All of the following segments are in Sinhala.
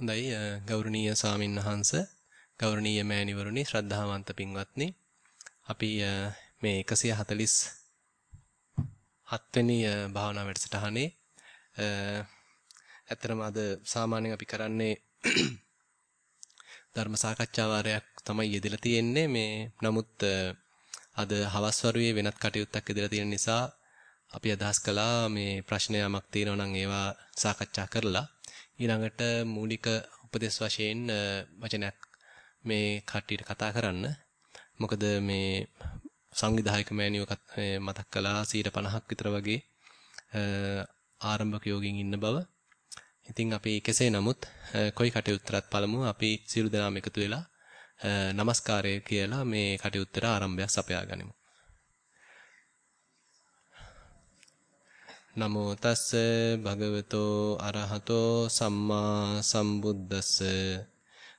හොඳයි ගෞරවනීය සාමින් වහන්ස ගෞරවනීය මෑණිවරුනි ශ්‍රද්ධාවන්ත පින්වත්නි. අපි මේ 147 වෙනි භාවනා වැඩසටහනේ ඇත්තටම අද සාමාන්‍යයෙන් අපි කරන්නේ ධර්ම සාකච්ඡා වාරයක් තමයි යෙදලා තියෙන්නේ. මේ නමුත් අද හවස් වරුවේ වෙනත් කටයුත්තක් යෙදලා තියෙන නිසා අපි අදහස් කළා මේ ප්‍රශ්න යමක් තියෙනවා නම් ඒවා සාකච්ඡා කරලා. ඊළඟට මූලික උපදේශ වශයෙන් වචනයක් මේ කට්ටියට කතා කරන්න. මොකද මේ සංවිධායක මෑණියෝ මතක් කළා 50ක් විතර වගේ ආරම්භක යෝගින් ඉන්න බව. ඉතින් අපි කෙසේ නමුත් කොයි කටයුත්තරත් පළමුව අපි සියලු දෙනාම එකතු වෙලා নমස්කාරය කියලා මේ කටයුත්තට ආරම්භයක් සපයා ගනිමු. නමෝ තස්ස භගවතෝ අරහතෝ සම්මා සම්බුද්දස්ස.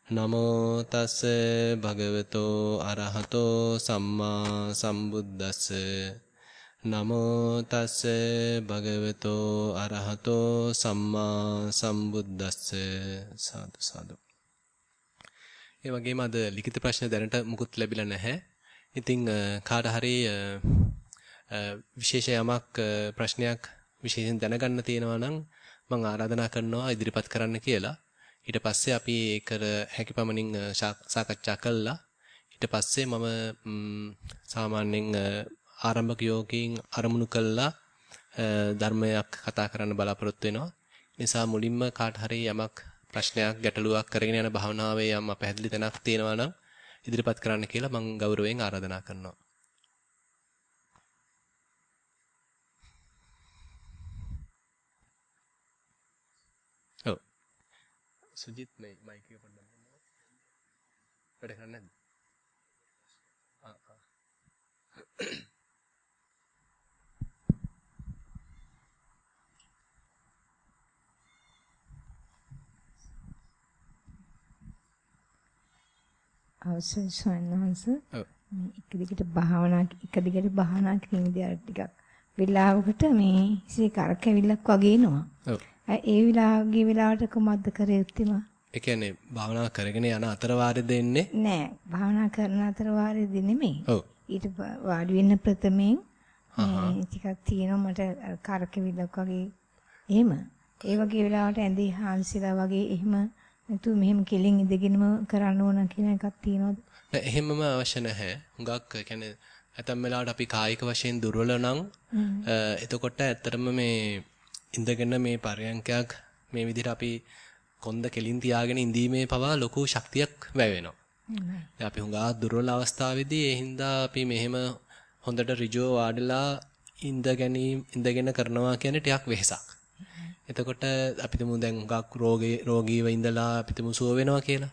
නමෝ තස්ස භගවතෝ අරහතෝ සම්මා සම්බුද්දස්ස. නමෝ තස්ස භගවතෝ අරහතෝ සම්මා සම්බුද්දස්ස. සාදු සාදු. ඒ වගේම අද ලිඛිත ප්‍රශ්න දැනට මුකුත් ලැබිලා නැහැ. ඉතින් කාට හරි විශේෂ යමක් ප්‍රශ්නයක් විශේෂයෙන් දැනගන්න තියෙනවා නම් මම ආරාධනා කරනවා ඉදිරිපත් කරන්න කියලා. ඊට පස්සේ අපි ඒකර හැකියපමණින් සාකච්ඡා කළා. ඊට පස්සේ මම සාමාන්‍යයෙන් ආරම්භක යෝගයෙන් අරමුණු කළා ධර්මයක් කතා කරන්න බලාපොරොත්තු වෙනවා. නිසා මුලින්ම කාට හරි යමක් ප්‍රශ්නයක් ගැටලුවක් කරගෙන යන භාවනාවේ යම් අපැහැදිලි තැනක් තියෙනවා නම් ඉදිරිපත් කරන්න කියලා මම ගෞරවයෙන් ආරාධනා කරනවා. සුජිත් මේ මයික් එක පොඩ්ඩක් දෙන්න. වැඩ කරන්නේ නැද්ද? ආ ආ. අවසන් සන්නහස මේ එක දිගට භාවනා එක දිගට භාවනා කිරීමේදී අර ටිකක් වෙලාවකට මේ ඉසේ කරකැවිල්ලක් වගේ එනවා. ඔව්. ඒ විලාගේ විලාවට කොහොමද කර යුත්තේම? ඒ කියන්නේ භාවනා කරගෙන යන අතර වාරෙද එන්නේ? නෑ. භාවනා කරන අතර වාරෙදි නෙමෙයි. ඔව්. ඊට වාඩි වෙන්න ප්‍රථමයෙන් ටිකක් තියෙනවා මට කරකවිලක් වගේ එහෙම. ඒ වගේ වෙලාවට ඇඳේ හාන්සිලා වගේ එහෙම නැතු මෙහෙම කෙලින් ඉඳගෙනම කරන්න ඕන කියන එකක් තියෙනවද? නෑ එහෙමම අවශ්‍ය නැහැ. හුඟක් කියන්නේ ඇතම් වෙලාවට අපි කායික වශයෙන් දුර්වල නම් එතකොට ඇත්තටම මේ ඉඳගෙන මේ පරයන්කයක් මේ විදිහට අපි කොන්ද කෙලින් තියාගෙන ඉඳීමේ පවා ලොකු ශක්තියක් වැය වෙනවා. දැන් අපි හුඟා දුර්වල අවස්ථාවේදී ඒ හින්දා අපි මෙහෙම හොඳට ඍජුව වාඩිලා ඉඳ ගැනීම ඉඳගෙන කරනවා කියන්නේ ටිකක් වෙහසක්. එතකොට අපි තුමු දැන් හුඟක් රෝගේ රෝගීව ඉඳලා අපි තුමු සුව වෙනවා කියලා.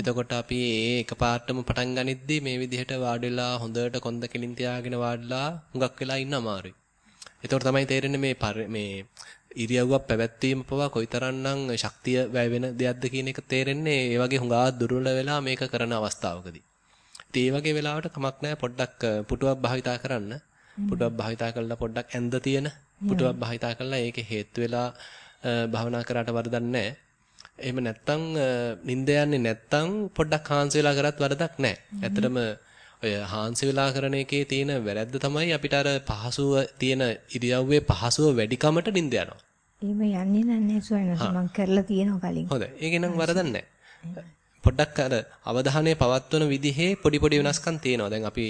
එතකොට අපි ඒ එකපාරටම පටන් ගනිද්දී මේ විදිහට වාඩිලා හොඳට කොන්ද කෙලින් තියාගෙන වාඩිලා හුඟක් වෙලා ඉන්න අමාරුයි. එතකොට තමයි තේරෙන්නේ මේ මේ ඉරියව්වක් පැවැත්වීම පවා කොයිතරම්නම් ශක්තිය වැය වෙන දෙයක්ද කියන එක තේරෙන්නේ ඒ වගේ හුඟා දුර්වල වෙලා මේක කරන අවස්ථාවකදී. ඉතින් ඒ වගේ වෙලාවට කමක් නැහැ පොඩ්ඩක් පුටුවක් භාවිතා කරන්න. පුටුවක් භාවිතා කරලා පොඩ්ඩක් ඇඳ තියෙන පුටුවක් භාවිතා කරලා ඒකේ හේතු වෙලා භාවනා කරාට වරදක් නැහැ. එහෙම නැත්තම් නිින්ද යන්නේ නැත්තම් පොඩ්ඩක් හාන්සි වෙලා කරත් වරදක් නැහැ. ඇත්තටම ඔය හාන්සි වෙලා කරන එකේ තියෙන වැරද්ද තමයි අපිට අර පහසුව තියෙන ඉරියව්වේ පහසුව වැඩිකමට නිින්ද යනවා. එහෙම යන්නේ නැහැ සුවයනස මම කරලා තියෙනවා කලින්. හොඳයි. ඒකේ නම් වරදක් නැහැ. පොඩ්ඩක් අර අවධානය පවත්වන විදිහේ පොඩි පොඩි වෙනස්කම් තියෙනවා. දැන් අපි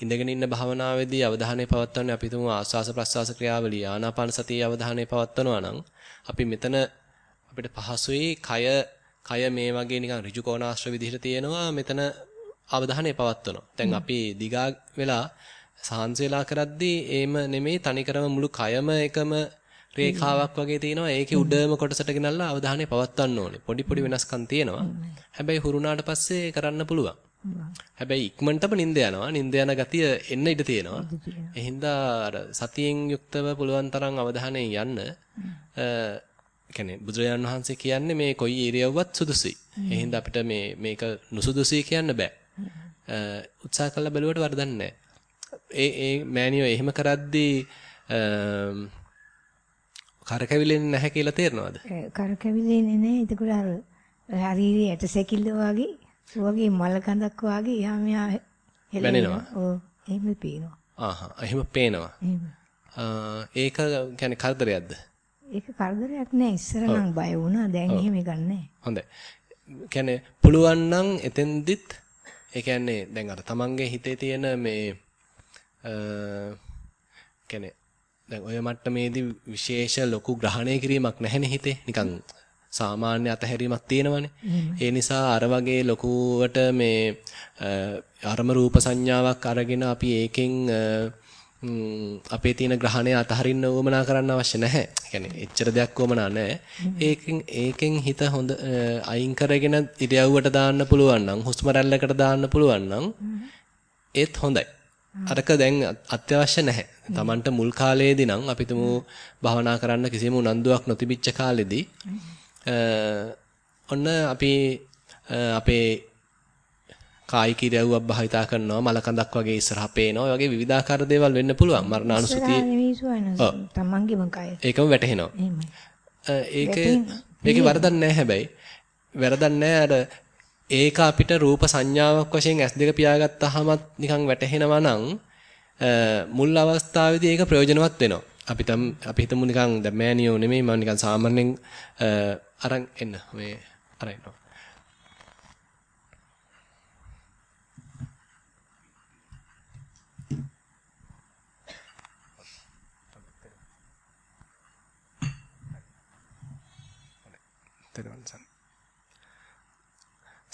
ඉඳගෙන ඉන්න භාවනාවේදී අවධානය පවත්වන්නේ අපි තුමු ආස්වාස ප්‍රස්වාස ක්‍රියාවලිය ආනාපාන සතිය අවධානය පවත්වනවා නම් අපි මෙතන අපිට පහසුයි කය කය මේ වගේ නිකන් ඍජු කෝණාශ්‍ර විදිහට තියෙනවා මෙතන අවධානය පවත්වනවා. දැන් අපි දිගා වෙලා සාහන්ස වෙලා කරද්දී ඒම නෙමෙයි තනිකරම මුළු කයම එකම රේඛාවක් වගේ තියෙනවා. ඒකේ උඩම කොටසට ගෙනල්ලා අවධානය පවත්වන්න ඕනේ. පොඩි පොඩි වෙනස්කම් තියෙනවා. හැබැයි හුරුනාට පස්සේ කරන්න පුළුවන්. හැබැයි ඉක්මනටම නිින්ද යනවා. නිින්ද යන ගතිය එන්න ඉඩ තියෙනවා. ඒ හින්දා අර සතියෙන් යුක්තව පුළුවන් තරම් අවධානයෙන් යන්න කියන්නේ බුදුරජාණන් වහන්සේ කියන්නේ මේ කොයි ඉරියව්වත් සුදුසුයි. ඒ හින්දා අපිට මේ මේක නුසුදුසුයි කියන්න බෑ. උත්සාහ කළා බැලුවට වරදක්. ඒ ඒ මෑනියෝ එහෙම කරද්දී කරකැවිලෙන්නේ නැහැ කියලා තේරෙනවද? කරකැවිලෙන්නේ නැහැ. ඒකෝර අර ශරීරයේ ඇටසැකිල්ල වගේ වගේ මල කඳක් වගේ යා මෙහා වැනෙනවා. ඔව් එහෙම පේනවා. ආහා එහෙම පේනවා. එහෙම. ඒක කියන්නේ කරදරයක්ද? ඒක කරදරයක් නෑ ඉස්සර නම් බය වුණා දැන් එහෙම ගන්නෑ. හොඳයි. කියන්නේ පුළුවන් නම් එතෙන්දිත් ඒ කියන්නේ දැන් අර තමන්ගේ හිතේ තියෙන මේ අ කියන්නේ දැන් ඔය මට්ටමේදී විශේෂ ලොකු ග්‍රහණය කිරීමක් නැහැනේ හිතේ. නිකන් සාමාන්‍ය අතහැරීමක් තියෙනවනේ. ඒ නිසා අර වගේ ලොකුවට මේ අරම රූප සංඥාවක් අරගෙන අපි ඒකෙන් අපේ තියෙන ග්‍රහණය අතහරින්න උවමනා කරන්න අවශ්‍ය නැහැ. කියන්නේ එච්චර දෙයක් උවමනා නැහැ. ඒකෙන් ඒකෙන් හිත හොඳ අයින් කරගෙන ඉරියව්වට දාන්න පුළුවන් නම් හුස්ම රැල්ලකට දාන්න පුළුවන් නම් ඒත් හොඳයි. අරක දැන් අත්‍යවශ්‍ය නැහැ. Tamanට මුල් කාලයේදී නම් අපි තුමු භවනා කරන්න කිසිම උනන්දුවක් නොතිබිච්ච කාලෙදී ඔන්න අපි අපේ කායික ඉරියව්වක් භාවිතා කරනවා මල කඳක් වගේ ඉස්සරහා පේනවා. ඔය වගේ විවිධාකාර දේවල් වෙන්න පුළුවන්. මරණානුසතිය. තමන්ගේම කය. ඒකම වැටහෙනවා. ඒක මේකේ වරදක් නැහැ හැබැයි. වැරදක් නැහැ අර ඒක අපිට රූප සංඥාවක් වශයෙන් S2 පියාගත්තාමත් නිකන් වැටහෙනවා නම් මුල් අවස්ථාවේදී ඒක ප්‍රයෝජනවත් වෙනවා. අපි තම අපි හිතමු නිකන් දැන් මෑනියෝ නෙමෙයි මම නිකන් සාමාන්‍යයෙන් අරන් එන්න මේ අරන් එනවා.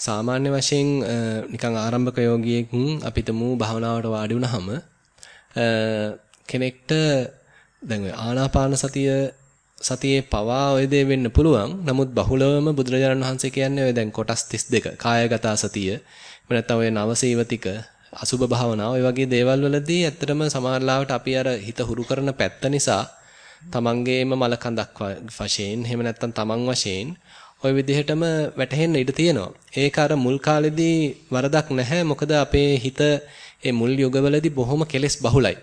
සාමාන්‍ය වශයෙන් නිකන් ආරම්භක යෝගියෙක් අපිටමු භාවනාවට වාඩි වුණාම කෙනෙක්ට දැන් ආනාපාන සතිය සතියේ පවා ඔය දේ වෙන්න පුළුවන්. නමුත් බහුලවම බුදුරජාණන් වහන්සේ කියන්නේ ඔය දැන් කොටස් 32 කායගත සතිය. එහෙම නැත්නම් ඔය නවසීවතික අසුබ භාවනාව ඔය වගේ දේවල් වලදී ඇත්තටම සමහරලාවට අපි අර හිත හුරු කරන පැත්ත නිසා තමන්ගේම මල කඳක් වශයෙන් එහෙම නැත්නම් තමන් වශයෙන් ওই විදිහටම වැටහෙන්න ඉඩ තියෙනවා. ඒක අර මුල් කාලෙදී වරදක් නැහැ. මොකද අපේ හිත ඒ මුල් යුගවලදී බොහොම කෙලෙස් බහුලයි.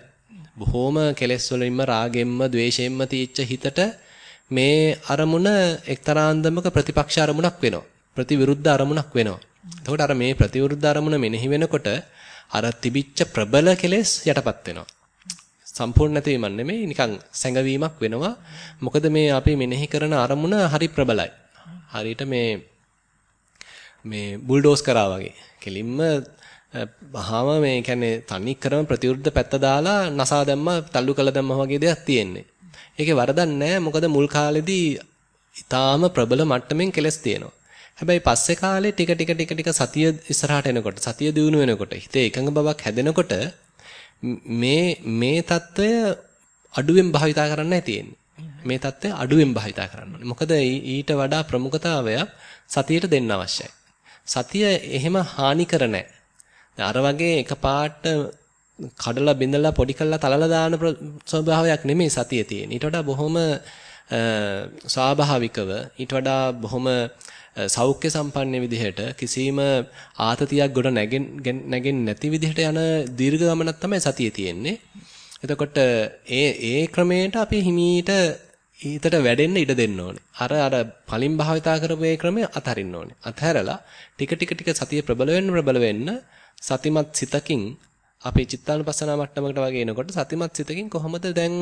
බොහොම කෙලෙස් වලින්ම රාගෙම්ම, ద్వේෂෙම්ම තීච්ච හිතට මේ අරමුණ එක්තරා අන්දමක ප්‍රතිපක්ෂ අරමුණක් වෙනවා. ප්‍රතිවිරුද්ධ අරමුණක් වෙනවා. එතකොට අර මේ ප්‍රතිවිරුද්ධ අරමුණ මෙනෙහි වෙනකොට අර තිබිච්ච ප්‍රබල කෙලෙස් යටපත් වෙනවා. සම්පූර්ණ නැතිවීමක් නෙමෙයි නිකන් සැඟවීමක් වෙනවා. මොකද මේ අපි මෙනෙහි කරන අරමුණ හරි ප්‍රබලයි. හරියට මේ මේ බුල්ඩෝස් කරා වගේ. කෙලින්ම වහාම මේ කියන්නේ තනි ක්‍රම ප්‍රතිවිරුද්ධ පැත්ත දාලා නසා දැම්මා, තල්ලු කළ දැම්මා වගේ දෙයක් තියෙන්නේ. ඒකේ වරදක් නැහැ. මොකද මුල් කාලෙදී ඊටාම ප්‍රබල මට්ටමින් කෙලස් තියෙනවා. හැබැයි පස්සේ කාලේ ටික ටික ටික ටික සතිය ඉස්සරහට එනකොට සතිය දියුණු වෙනකොට හිතේ එකඟ බවක් හැදෙනකොට මේ මේ తত্ত্বය අඩුවෙන් භාවිතා කරන්නයි තියෙන්නේ. මේ தත්ත්වය අඩුවෙන් භාවිතා කරන්න ඕනේ. මොකද ඊට වඩා ප්‍රමුඛතාවයක් සතියට දෙන්න අවශ්‍යයි. සතිය එහෙම හානි කර නැහැ. අර වගේ එකපාරට කඩලා බිඳලා පොඩි කරලා තලලා දාන ස්වභාවයක් නෙමෙයි සතියේ තියෙන. ඊට වඩා බොහොම ස්වාභාවිකව ඊට වඩා බොහොම සෞඛ්‍ය සම්පන්න විදිහට කිසිම ආතතියක් ගොඩ නැගෙන්නේ නැති විදිහට යන දීර්ඝ ගමනක් තමයි සතියේ තියෙන්නේ. එතකොට ඒ ඒ ක්‍රමයට අපි හිමීට ඊතට වැඩෙන්න ඉඩ දෙන්න ඕනේ. අර අර පලින් භාවිතා කරපු ඒ ක්‍රමය අතහරින්න ඕනේ. අතහැරලා ටික ටික ටික සතිය ප්‍රබල වෙන්න ප්‍රබල වෙන්න සතිමත් සිතකින් අපේ චිත්තානුපස්සනා මට්ටමකට වගේ එනකොට සතිමත් සිතකින් කොහොමද දැන්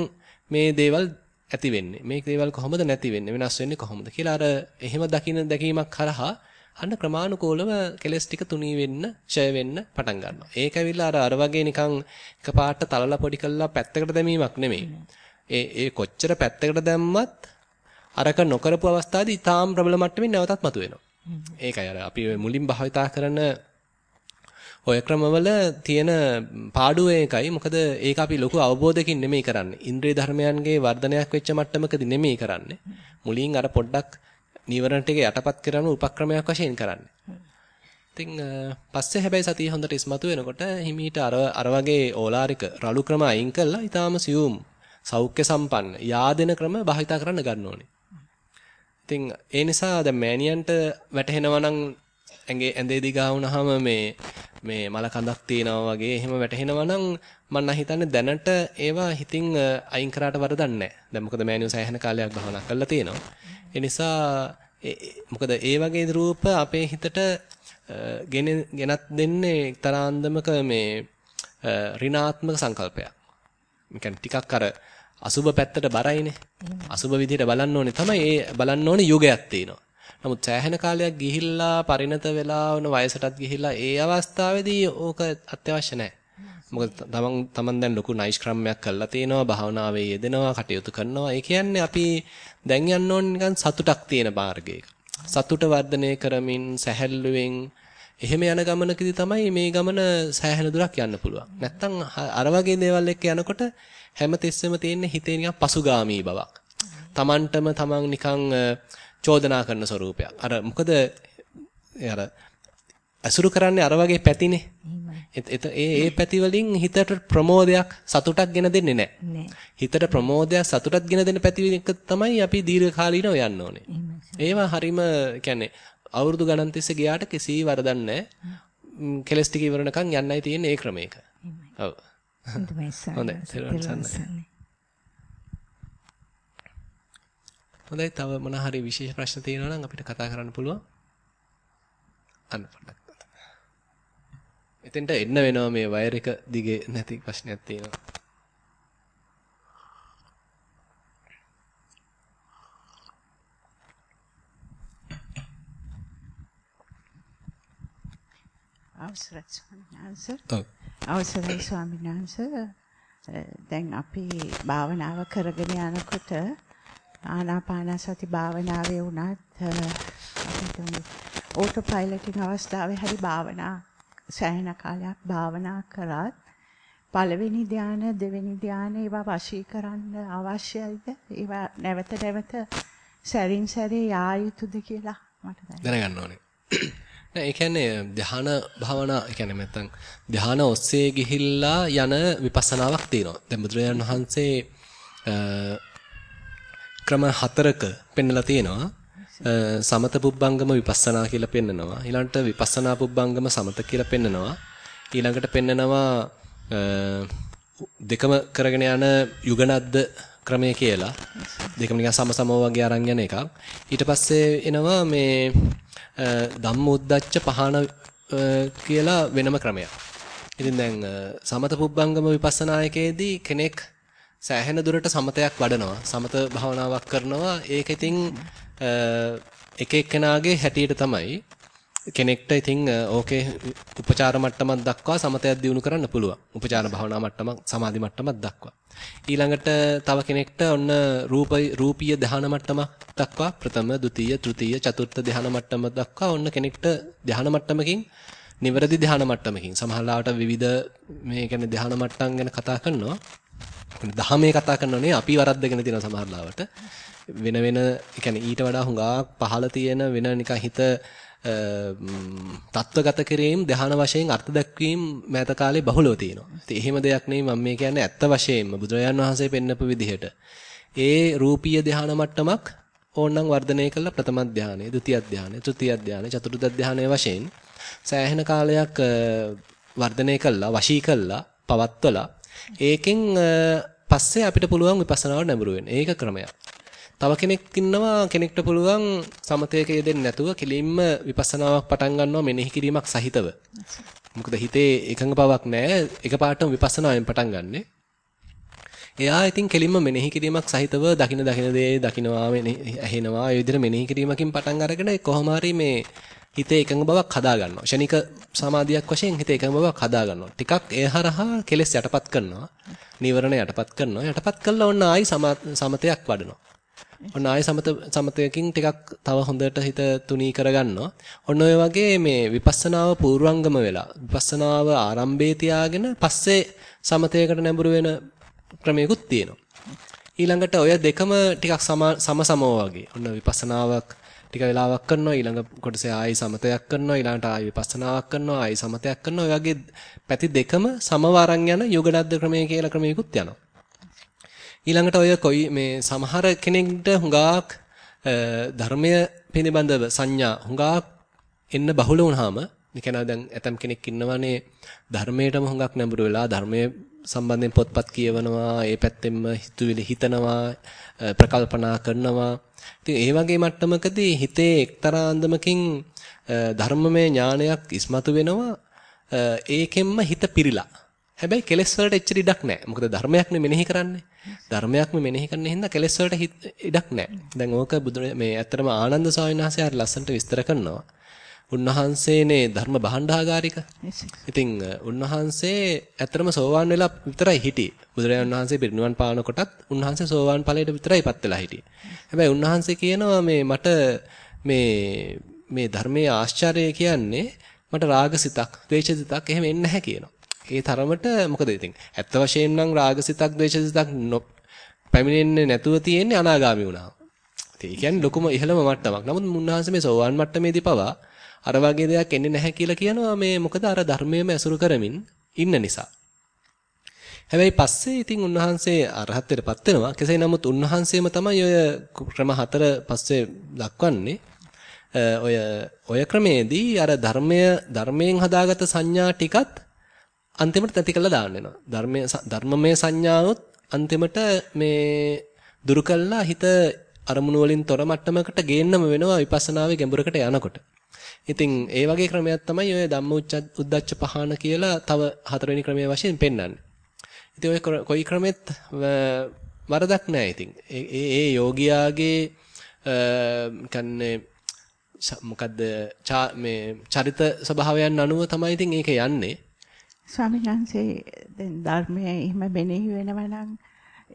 මේ දේවල් ඇති වෙන්නේ? මේ දේවල් කොහොමද නැති වෙන්නේ? වෙනස් වෙන්නේ කොහොමද කියලා අර එහෙම දකින්න දැකීමක් කරහා අන්න ක්‍රමානුකූලව කෙලස් ටික තුනී වෙන්න, ඡය වෙන්න පටන් ගන්නවා. ඒක ඇවිල්ලා අර අර වගේ නිකන් එකපාරට තලලා පොඩි කළා පැත්තකට දැමීමක් නෙමෙයි. ඒ ඒ කොච්චර පැත්තකට දැම්මත් අරක නොකරපු අවස්ථාවේදී ඊටාම් ප්‍රබල මට්ටමින් නැවතත් මතුවෙනවා. ඒකයි අර අපි මුලින් භාවිතා කරන ඔය ක්‍රමවල තියෙන පාඩුව ඒකයි. මොකද ඒක අපි ලොකු අවබෝධයකින් නෙමෙයි කරන්නේ. ඉන්ද්‍රිය ධර්මයන්ගේ වර්ධනයක් වෙච්ච මට්ටමකදී නෙමෙයි කරන්නේ. මුලින් අර පොඩ්ඩක් නීවරණ ටික යටපත් කරන උපක්‍රමයක් වශයෙන් කරන්නේ. ඉතින් පස්සේ හැබැයි සතිය හොඳට ඉස්මතු වෙනකොට හිමීට අර අර වගේ ඕලාරික රළු ක්‍රම අයින් කළා ඊටාම සියුම් සෞඛ්‍ය සම්පන්න yaadena ක්‍රම භාවිතා කරන්න ගන්න ඕනේ. ඉතින් ඒ නිසා දැන් මෑනියන්ට වැටහෙනවා නම් ඇඟේ ඇඳේ දිගා වුණාම මේ මේ මල කඳක් තියෙනවා වගේ එහෙම වැටහෙනවා නම් මම හිතන්නේ දැනට ඒවා හිතින් අයින් කරාට වරදක් නැහැ. දැන් මොකද මෑනියෝ සෑහෙන කාලයක් භවනා කරලා තියෙනවා. ඒ නිසා මොකද ඒ වගේ රූප අපේ හිතට ගෙන ගෙනත් දෙන්නේ එක්තරා අන්දමක මේ ඍණාත්මක සංකල්පයක්. මේ ටිකක් අර අසුබ පැත්තට බරයිනේ. අසුබ විදිහට බලන්න ඕනේ තමයි ඒ බලන්න ඕනේ යුගයක් තියෙනවා. නමුත් සෑහෙන කාලයක් ගිහිල්ලා පරිණත වෙලා වුණ වයසටත් ගිහිල්ලා ඒ අවස්ථාවේදී ඕක අත්‍යවශ්‍ය නැහැ. මොකද තමන් තමන් දැන් ලොකු නයිස්ක්‍රම්යක් කරලා තිනවා භාවනාවේ යෙදෙනවා කටයුතු කරනවා. ඒ කියන්නේ අපි දැන් යන්න ඕනේ නිකන් සතුටක් තියෙන මාර්ගයක. සතුට වර්ධනය කරමින් සැහැල්ලුවෙන් එහෙම යන ගමනකදී තමයි මේ ගමන සෑහෙන දුරක් යන්න පුළුවන්. නැත්තම් අර වගේ දේවල් එක්ක යනකොට හැම තිස්සෙම තියෙන හිතේ නිකන් පසුගාමී බවක්. Tamanටම තමන් නිකන් චෝදනා කරන ස්වරූපයක්. අර මොකද අර අසුරු කරන්නේ අර වගේ පැතිනේ. ඒ ඒ පැති වලින් හිතට ප්‍රමෝදයක් සතුටක් ගෙන දෙන්නේ නැහැ. හිතට ප්‍රමෝදයක් සතුටක් ගෙන දෙන පැති තමයි අපි දීර්ඝ කාලීනව යන්න ඕනේ. ඒවා හරීම කියන්නේ අවුරුදු ගණන් තිස්සේ ගියාට කිසි වරදක් නැහැ. කෙලස් ටික ඉවරනකම් යන්නයි තියෙන්නේ ඒ ක්‍රමයක. ඔව්. හොඳයි. හොඳයි තව මොන හරි විශේෂ ප්‍රශ්න තියෙනවා නම් අපිට කතා කරන්න පුළුවන්. අන්න පොඩ්ඩක්. එතෙන්ට එන්න වෙනවා මේ වයර් එක දිගේ නැති ප්‍රශ්නයක් තියෙනවා. අවසරයි ස්වාමීන් වහන්සේ. අවසරයි ස්වාමීන් වහන්සේ. දැන් අපි භාවනාව කරගෙන යනකොට ආනාපානසති භාවනාවේ වුණත් අපිට ඕටෝ පයිලටින් අවස්ථාවේ හරි භාවනා සෑහෙන කාලයක් භාවනා කරත් පළවෙනි ධානය දෙවෙනි ධානය ඒවා වශී කරන්න අවශ්‍යයිද? ඒවා නැවත නැවත සැරින් සැරේ යා යුතුද කියලා මට දැනගන්න ඕනේ. නෑ ඒ කියන්නේ ධ්‍යාන භාවනා ඒ කියන්නේ නැත්තම් ධ්‍යාන ඔස්සේ ගිහිල්ලා යන විපස්සනාවක් තියෙනවා. දැන් බුදුරජාණන් වහන්සේ ක්‍රම හතරක පෙන්නලා තියෙනවා. සමත පුබ්බංගම විපස්සනා කියලා පෙන්නනවා. ඊළඟට විපස්සනා පුබ්බංගම සමත කියලා පෙන්නනවා. ඊළඟට පෙන්නනවා දෙකම කරගෙන යන යුගනද්ද ක්‍රමය කියලා. දෙකම නිකන් සමසමව වගේ අරන් යන එකක්. ඊට පස්සේ එනවා මේ ධම්මොද්දච්ච පහන කියලා වෙනම ක්‍රමයක්. ඉතින් දැන් සමත පුබ්බංගම විපස්සනායකයේදී කෙනෙක් සෑහෙන දුරට සමතයක් වඩනවා. සමත භාවනාවක් කරනවා. ඒක ඉතින් එක එක්කෙනාගේ හැටියට තමයි කෙනෙක්ට ඉතින් ඕකේ උපචාර මට්ටමක් දක්වා සමතයක් දිනු කරන්න පුළුවන්. උපචාර භාවනා මට්ටමක් සමාධි මට්ටමක් දක්වා. ඊළඟට තව කෙනෙක්ට ඔන්න රූප රූපීය ධාන මට්ටමක් දක්වා ප්‍රථම, ဒုတိ ය, තෘතීය, චතුර්ථ ධාන මට්ටම දක්වා ඔන්න කෙනෙක්ට ධාන මට්ටමකින් නිවැරදි ධාන මට්ටමකින් සමහරවිට විවිධ මේ කියන්නේ ධාන මට්ටම් ගැන කතා කරනවා. දහමේ කතා කරනෝනේ අපි වරද්දගෙන තියෙන සමහරවිට වෙන වෙන කියන්නේ ඊට වඩා හුඟක් පහළ තියෙන වෙන නිකන් හිත තත්වගත කිරීම ධ්‍යාන වශයෙන් අර්ථ දැක්වීම මෑත කාලේ බහුලව තියෙනවා. ඉතින් එහෙම දෙයක් නෙවෙයි මම මේ කියන්නේ ඇත්ත වශයෙන්ම බුදුරජාන් වහන්සේ පෙන්නපු විදිහට. ඒ රූපීය ධ්‍යාන මට්ටමක් ඕනනම් වර්ධනය කළා ප්‍රථම ධ්‍යානෙ, ဒုတိ ය ධ්‍යානෙ, තෘතිය ධ්‍යානෙ, චතුර්ථ ධ්‍යානෙ වශයෙන් සෑහෙන කාලයක් වර්ධනය කළා, වශී කළා, පවත්වලා ඒකෙන් පස්සේ අපිට පුළුවන් විපස්සනාවට නැඹුරු වෙන්න. ඒක ක්‍රමයක්. තව කෙනෙක් ඉන්නවා කෙනෙක්ට පුළුවන් සමතයක යෙදෙන්නේ නැතුව කෙලින්ම විපස්සනාවක් පටන් ගන්නවා මෙනෙහි කිරීමක් සහිතව. මොකද හිතේ එකඟ බවක් නැහැ. එකපාරටම විපස්සනාවෙන් පටන් ගන්නෙ. එයා ඉතින් කෙලින්ම මෙනෙහි කිරීමක් සහිතව දකින දකින දේ දකිනවා ඇහෙනවා ඒ විදිහට මෙනෙහි කිරීමකින් පටන් අරගෙන කොහොම හරි මේ හිතේ එකඟ බවක් හදා ගන්නවා. ෂණික සමාධියක් වශයෙන් හිතේ එකඟ බවක් හදා ගන්නවා. ටිකක් ඒ හරහා කෙලස් යටපත් කරනවා. නීවරණ යටපත් කරනවා. යටපත් කළා ඔන්න ආයි සමතයක් වඩනවා. ඔන්න ආයෙ සමත සමතයකින් ටිකක් තව හොඳට හිත තුනී කරගන්නවා. ඔන්න ඔය වගේ මේ විපස්සනාව පූර්වංගම වෙලා විපස්සනාව ආරම්භයේ තියාගෙන පස්සේ සමතයකට නැඹුරු වෙන ක්‍රමයකුත් තියෙනවා. ඊළඟට ඔය දෙකම ටිකක් සම සමසමව වගේ. ඔන්න විපස්සනාවක් ටික වෙලාවක් කරනවා ඊළඟ කොටසේ ආයෙ සමතයක් කරනවා ඊළඟට ආයෙ විපස්සනාවක් කරනවා ආයෙ සමතයක් කරනවා ඔය වගේ පැති දෙකම සමවරන් යන යෝගනද්ද ක්‍රමය කියලා ක්‍රමයකුත් යනවා. ඊළඟට ඔය කොයි මේ සමහර කෙනෙක්ට හුඟක් ධර්මය පිළිබඳව සංඥා හුඟක් එන්න බහුල වුණාම නිකන දැන් ඇතම් කෙනෙක් ඉන්නවනේ ධර්මයටම හුඟක් නැඹුරු වෙලා ධර්මයේ සම්බන්ධයෙන් පොත්පත් කියවනවා, ඒ පැත්තෙන්ම හිතුවිලි හිතනවා, ප්‍රකල්පනා කරනවා. ඉතින් ඒ වගේ මට්ටමකදී හිතේ එක්තරා අන්දමකින් ධර්මමය ඥානයක් ඉස්මතු වෙනවා. ඒකෙන්ම හිත පිරිලා. හැබැයි කෙලෙස් වලට එච්චර ඉඩක් නැහැ. මොකද ධර්මයක්නේ මෙනෙහි කරන්නේ. ධර්මයක්ම මෙනෙහි කරන හින්දා කෙලෙස් වලට ඉඩක් නැහැ. දැන් ඕක බුදු මේ ඇත්තටම ආනන්ද ස්වාමීන් වහන්සේ හරි ලස්සනට විස්තර කරනවා. උන්වහන්සේනේ ධර්ම භාණ්ඩාගාරික. ඉතින් උන්වහන්සේ ඇත්තටම සෝවාන් වෙලා විතරයි හිටියේ. බුදුරජාණන් වහන්සේ පිරිනුවන් පාන කොටත් උන්වහන්සේ සෝවාන් ඵලයට විතරයිපත් වෙලා හිටියේ. හැබැයි උන්වහන්සේ කියනවා මේ මට මේ මේ ධර්මයේ ආශ්චර්යය කියන්නේ මට රාගසිතක්, ද්වේෂසිතක් එහෙම එන්නේ නැහැ කියනවා. ඒ තරමට මොකද ඉතින් ඇත්ත වශයෙන්ම නම් රාගසිතක්, ද්වේෂසිතක් පැමිණෙන්නේ නැතුව තියෙන්නේ අනාගාමී වුණා. ඒ කියන්නේ ලොකුම ඉහළම මට්ටමක්. නමුත් මුන්වහන්සේ මේ සෝවාන් මට්ටමේදී පවා අර වගේ දෙයක් එන්නේ නැහැ කියලා කියනවා මේ මොකද අර ධර්මයේම ඇසුරු කරමින් ඉන්න නිසා. හැබැයි පස්සේ ඉතින් උන්වහන්සේ අරහත්ත්වයටපත් වෙනවා. කෙසේ නමුත් උන්වහන්සේම තමයි ඔය ක්‍රම හතර පස්සේ දක්වන්නේ. ඔය ඔය ක්‍රමේදී අර ධර්මය ධර්මයෙන් හදාගත්ත සංඥා ටිකත් අන්තිමට නැති කළා දාන්න වෙනවා. ධර්මයේ ධර්මමය සංඥාවොත් අන්තිමට මේ දුරු කළා හිත අරමුණු වලින් තොර මට්ටමකට ගේන්නම වෙනවා විපස්සනාවේ ගැඹුරකට යනකොට. ඉතින් ඒ වගේ ක්‍රමයක් තමයි ඔය ධම්ම උද්දච්ච පහන කියලා තව හතරවෙනි ක්‍රමයේ වශයෙන් පෙන්වන්නේ. ඉතින් ඔය කොයි ක්‍රමෙත් වරදක් නැහැ ඉතින්. ඒ ඒ යෝගියාගේ කන්නේ මොකද්ද මේ චරිත ස්වභාවයන් අනුව තමයි ඉතින් ඒක යන්නේ. ස්වාමීන් වහන්සේ දැන් ධර්මයේ එහෙම මෙනෙහි වෙනවා නම්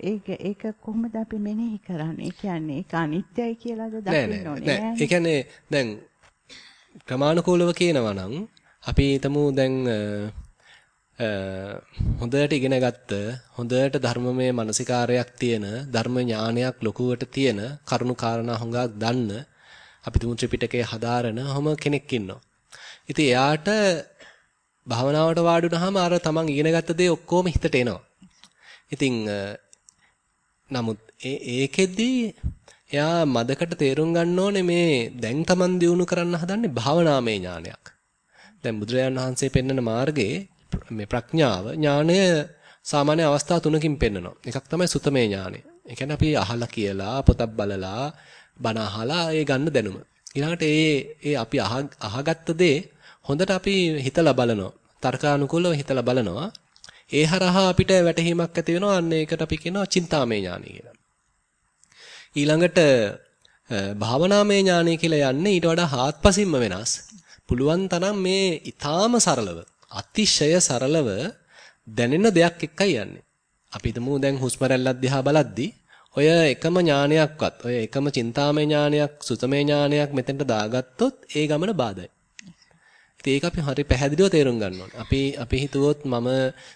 ඒක ඒක කොහොමද අපි මෙනෙහි කරන්නේ? කියන්නේ ඒක අනිත්‍යයි කියලාද දකින්න ඕනේ නෑ. ඒ කියන්නේ දැන් ක්‍රමානුකූලව කියනවා නම් අපි හිතමු දැන් හොඳට ඉගෙන ගත්ත හොඳට ධර්මමය මානසිකාරයක් තියෙන ධර්ම ඥානයක් ලොකුවට තියෙන කරුණු කාරණා හොඟක් දන්න අපි තුමු ත්‍රිපිටකය හදාරන හැම කෙනෙක් ඉන්නවා. ඉතින් එයාට භාවනාවට වාඩි වුණාම අර තමන් ඉගෙන ගත්ත දේ ඔක්කොම හිතට එනවා. ඉතින් නමුත් ඒකෙදී එයා මදකට තේරුම් ගන්න ඕනේ මේ දැන් Taman දිනු කරන්න හදන්නේ භාවනාමය ඥානයක්. දැන් බුදුරජාණන් වහන්සේ පෙන්වන මාර්ගයේ මේ ප්‍රඥාව ඥානය සාමාන්‍ය අවස්ථා තුනකින් පෙන්වනවා. එකක් තමයි සුතමේ ඥානය. ඒ කියන්නේ අපි අහලා කියලා පොතක් බලලා බණ අහලා ඒ ගන්න දැනුම. ඊළඟට ඒ ඒ අපි අහගත්ත දේ හොඳට අපි හිතලා බලනවා. තර්කානුකූලව හිතලා බලනවා. ඒ හරහා අපිට වැටහීමක් ඇති වෙනවා. අන්න ඒකට අපි කියනවා චින්තාමය ඥානය කියලා. ඊළඟට භාවනාමය ඥානය කියලා යන්නේ ඊට වඩා හාත්පසින්ම වෙනස්. පුළුවන් තරම් මේ ඊටාම සරලව, අතිශය සරලව දැනෙන දෙයක් එක්කයි යන්නේ. අපි හිතමු දැන් හුස්ම රැල්ලක් දිහා බලද්දී ඔය එකම ඥානයක්වත් ඔය එකම චින්තාමය ඥානයක්, සුතමය ඥානයක් මෙතෙන්ට දාගත්තොත් ඒ ගමන බාධායි. ඉතින් ඒක අපි හරි පැහැදිලිව තේරුම් ගන්න ඕනේ. අපි අපි හිතුවොත් මම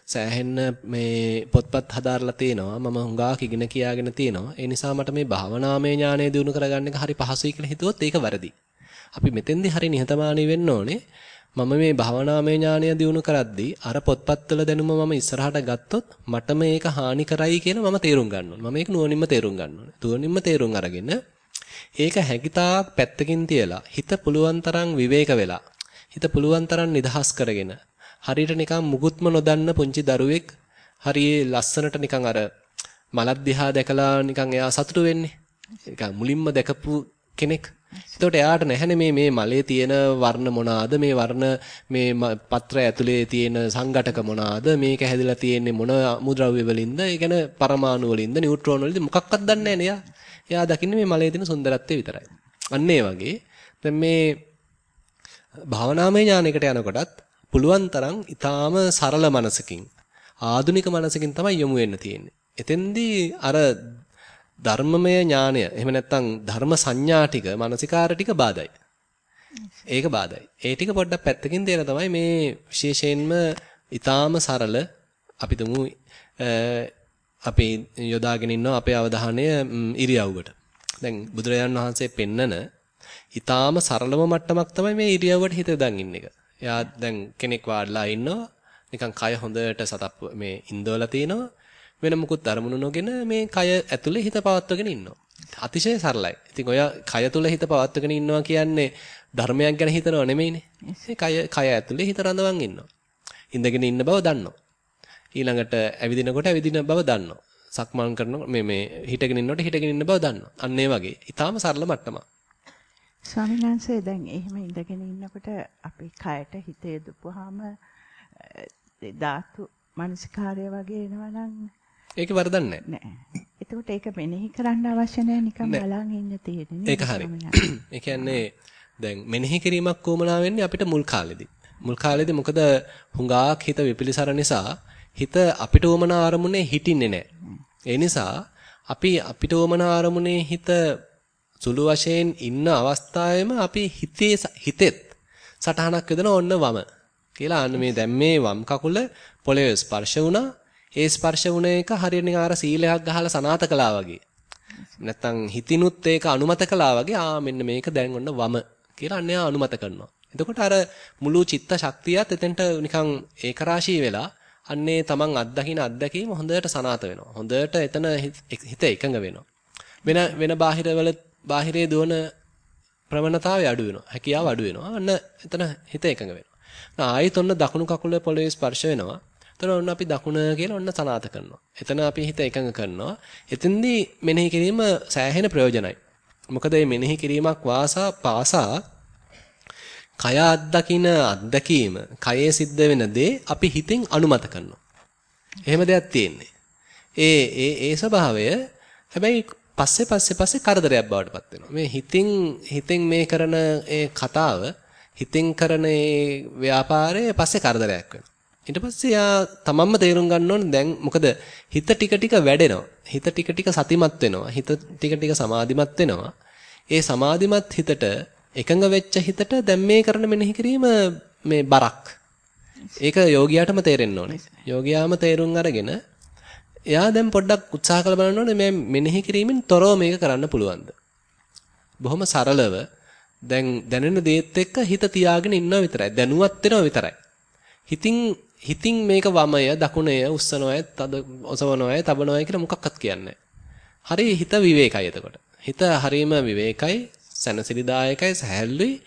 සෑහෙන්න මේ පොත්පත් හදාarලා තියෙනවා. මම හුඟක් ඉගෙන කියාගෙන තියෙනවා. ඒ නිසා මට මේ භාවනාමය ඥානය දිනු කරගන්න එක හරි පහසුයි කියලා හිතුවොත් ඒක වැරදි. අපි මෙතෙන්දී හරි නිහතමානී වෙන්න ඕනේ. මම මේ භාවනාමය ඥානය දිනු කරද්දී අර පොත්පත්වල දැනුම මම ඉස්සරහට ගත්තොත් මට මේක හානි කරයි කියලා මම තේරුම් ගන්න ඕනේ. මම ඒක නුවණින්ම තේරුම් ගන්න ඕනේ. නුවණින්ම තේරුම් අරගෙන ඒක හැකිතාක් පැත්තකින් තියලා හිත පුළුවන් තරම් විවේක වෙලා හිත පුළුවන් තරම් නිදහස් කරගෙන හරියට නිකන් මුකුත්ම නොදන්න පුංචි දරුවෙක් හරියේ ලස්සනට නිකන් අර මලක් දිහා දැකලා නිකන් එයා සතුටු වෙන්නේ. නිකන් මුලින්ම දැකපු කෙනෙක්. එතකොට එයාට නැහැනේ මේ මේ මලේ තියෙන වර්ණ මොනවාද මේ වර්ණ මේ පත්‍රය ඇතුලේ තියෙන සංඝටක මොනවාද මේක හැදිලා තියෙන්නේ මොන මුද්‍රව්‍ය වලින්ද ඒ කියන්නේ පරමාණු වලින්ද නියුට්‍රෝන වලින්ද මොකක්වත් දන්නේ නැහැ නේ එයා දකින්නේ මේ මලේ තියෙන සුන්දරත්වය විතරයි. අන්න ඒ වගේ දැන් මේ භාවනාමය ඥානයකට යනකොටත් පුළුවන් තරම් ඊටාම සරල මනසකින් ආධුනික මනසකින් තමයි යොමු වෙන්න තියෙන්නේ. එතෙන්දී අර ධර්මමය ඥානය එහෙම නැත්නම් ධර්ම සංඥා ටික මානසිකාර ටික බාදයි. ඒක බාදයි. ඒ ටික පොඩ්ඩක් පැත්තකින් තියලා තමයි මේ විශේෂයෙන්ම ඊටාම සරල අපි තුමු අපි යොදාගෙන ඉන්නවා අපේ අවධානය ඉරියව්වට. දැන් බුදුරජාන් වහන්සේ පෙන්නන ඊටාම සරලම මට්ටමක් තමයි මේ ඉරියව්වට හිත දාන් ඉන්න එක. එයා දැන් කෙනෙක් වාඩිලා ඉන්නවා. නිකන් කය හොඳට සතප් මේ ඉන්දවලා තිනවා. වෙන මුකුත් අරමුණු නොගෙන මේ කය ඇතුලේ හිත පවත්වගෙන ඉන්නවා. අතිශය සරලයි. ඉතින් ඔය කය තුල හිත පවත්වගෙන ඉන්නවා කියන්නේ ධර්මයක් ගැන හිතනව නෙමෙයිනේ. මේ කය කය ඇතුලේ හිත රඳවන් ඉන්නවා. ඉඳගෙන ඉන්න බව දන්නවා. ඊළඟට ඇවිදිනකොට ඇවිදින බව දන්නවා. සක්මන් කරන මේ මේ හිටගෙන ඉන්නකොට හිටගෙන ඉන්න බව දන්නවා. අන්න ඒ වගේ. ඊටාම සරල මට්ටමක්. ස්වාමීන් වහන්සේ දැන් එහෙම ඉඳගෙන ඉන්නකොට අපි කයට හිත යොදපුවාම ධාතු මනසිකාරය වගේ එනවා නම් ඒකේ වරදක් නැහැ. නෑ. එතකොට ඒක මෙනෙහි කරන්න අවශ්‍ය නැහැ නිකන් බලන් ඉන්න තියෙන්නේ. ඒක හරි. ඒ කියන්නේ දැන් මෙනෙහි කිරීමක් කොමනා වෙන්නේ අපිට මුල් කාලෙදී. මුල් කාලෙදී මොකද හුඟාක් හිත විපිලිසර නිසා හිත අපිට වමන ආරමුණේ හිටින්නේ නැහැ. ඒ නිසා අපි අපිට වමන ආරමුණේ හිත සුළු වශයෙන් ඉන්න අවස්ථාවේම අපි හිතේ හිතෙත් සටහනක් යදන ඔන්න වම කියලා අන්න මේ දැන් මේ වම් කකුල පොළවේ ස්පර්ශ වුණා. ඒ ස්පර්ශ වුණ එක හරියට නිකන් අර සීලයක් ගහලා සනාත කළා වගේ. නැත්තම් හිතිනුත් ඒක අනුමත කළා වගේ ආ මෙන්න මේක දැන් ඔන්න වම කියලා අන්න අනුමත කරනවා. එතකොට අර මුළු චිත්ත ශක්තියත් එතෙන්ට නිකන් ඒකරාශී වෙලා අන්නේ තමන් අත්දකින අත්දැකීම හොඳට සනාත වෙනවා. හොඳට එතන හිත එකඟ වෙනවා. වෙන වෙන බාහිරවල බාහිරේ දුවන ප්‍රවණතාවය අඩු වෙනවා. හැකියාව අඩු වෙනවා. අන්න එතන හිත එකඟ වෙනවා. ආයෙත් ඔන්න දකුණු කකුල පොළවේ ස්පර්ශ වෙනවා. එතන ඔන්න අපි දකුණ කියලා ඔන්න සනාත කරනවා. එතන අපි හිත එකඟ කරනවා. එතෙන්දී මෙනෙහි කිරීම සෑහෙන ප්‍රයෝජනයි. මොකද මේ මෙනෙහි කිරීමක් වාසා පාසා කය අත්දකින අත්දැකීම, කයේ සිද්ධ වෙන දේ අපි හිතින් අනුමත කරනවා. එහෙම දෙයක් තියෙන්නේ. ඒ ඒ ඒ ස්වභාවය හැබැයි පස්සේ පස්සේ පස්සේ කරදරයක් බවට පත් වෙනවා. මේ හිතින් හිතෙන් මේ කරන ඒ කතාව හිතෙන් කරන ඒ ව්‍යාපාරය පස්සේ කරදරයක් වෙනවා. ඊට පස්සේ යා තමන්ම තේරුම් ගන්න ඕනේ දැන් මොකද හිත ටික ටික වැඩෙනවා. හිත ටික ටික සතිමත් වෙනවා. හිත ටික ටික සමාධිමත් වෙනවා. ඒ සමාධිමත් හිතට එකඟ වෙච්ච හිතට දැන් මේ කරන මෙනෙහි කිරීම මේ බරක්. ඒක යෝගියාටම තේරෙන්න ඕනේ. යෝගියාම තේරුම් අරගෙන එයා දැන් පොඩ්ඩක් උත්සාහ කරලා බලන්න ඕනේ මේ මෙනෙහි කිරීමෙන් තොරව මේක කරන්න පුළුවන්ද? බොහොම සරලව දැන් දැනෙන දේත් එක්ක හිත තියාගෙන ඉන්නවා විතරයි. දැනුවත් වෙනවා විතරයි. හිතින් හිතින් මේක වමය, දකුණය, උස්සනවය, තද ඔසවනවය, තබනවය කියලා මොකක්වත් කියන්නේ හරි හිත විවේකයි එතකොට. හිත හරීම විවේකයි, සැනසිලිදායකයි, සැහැල්ලුයි.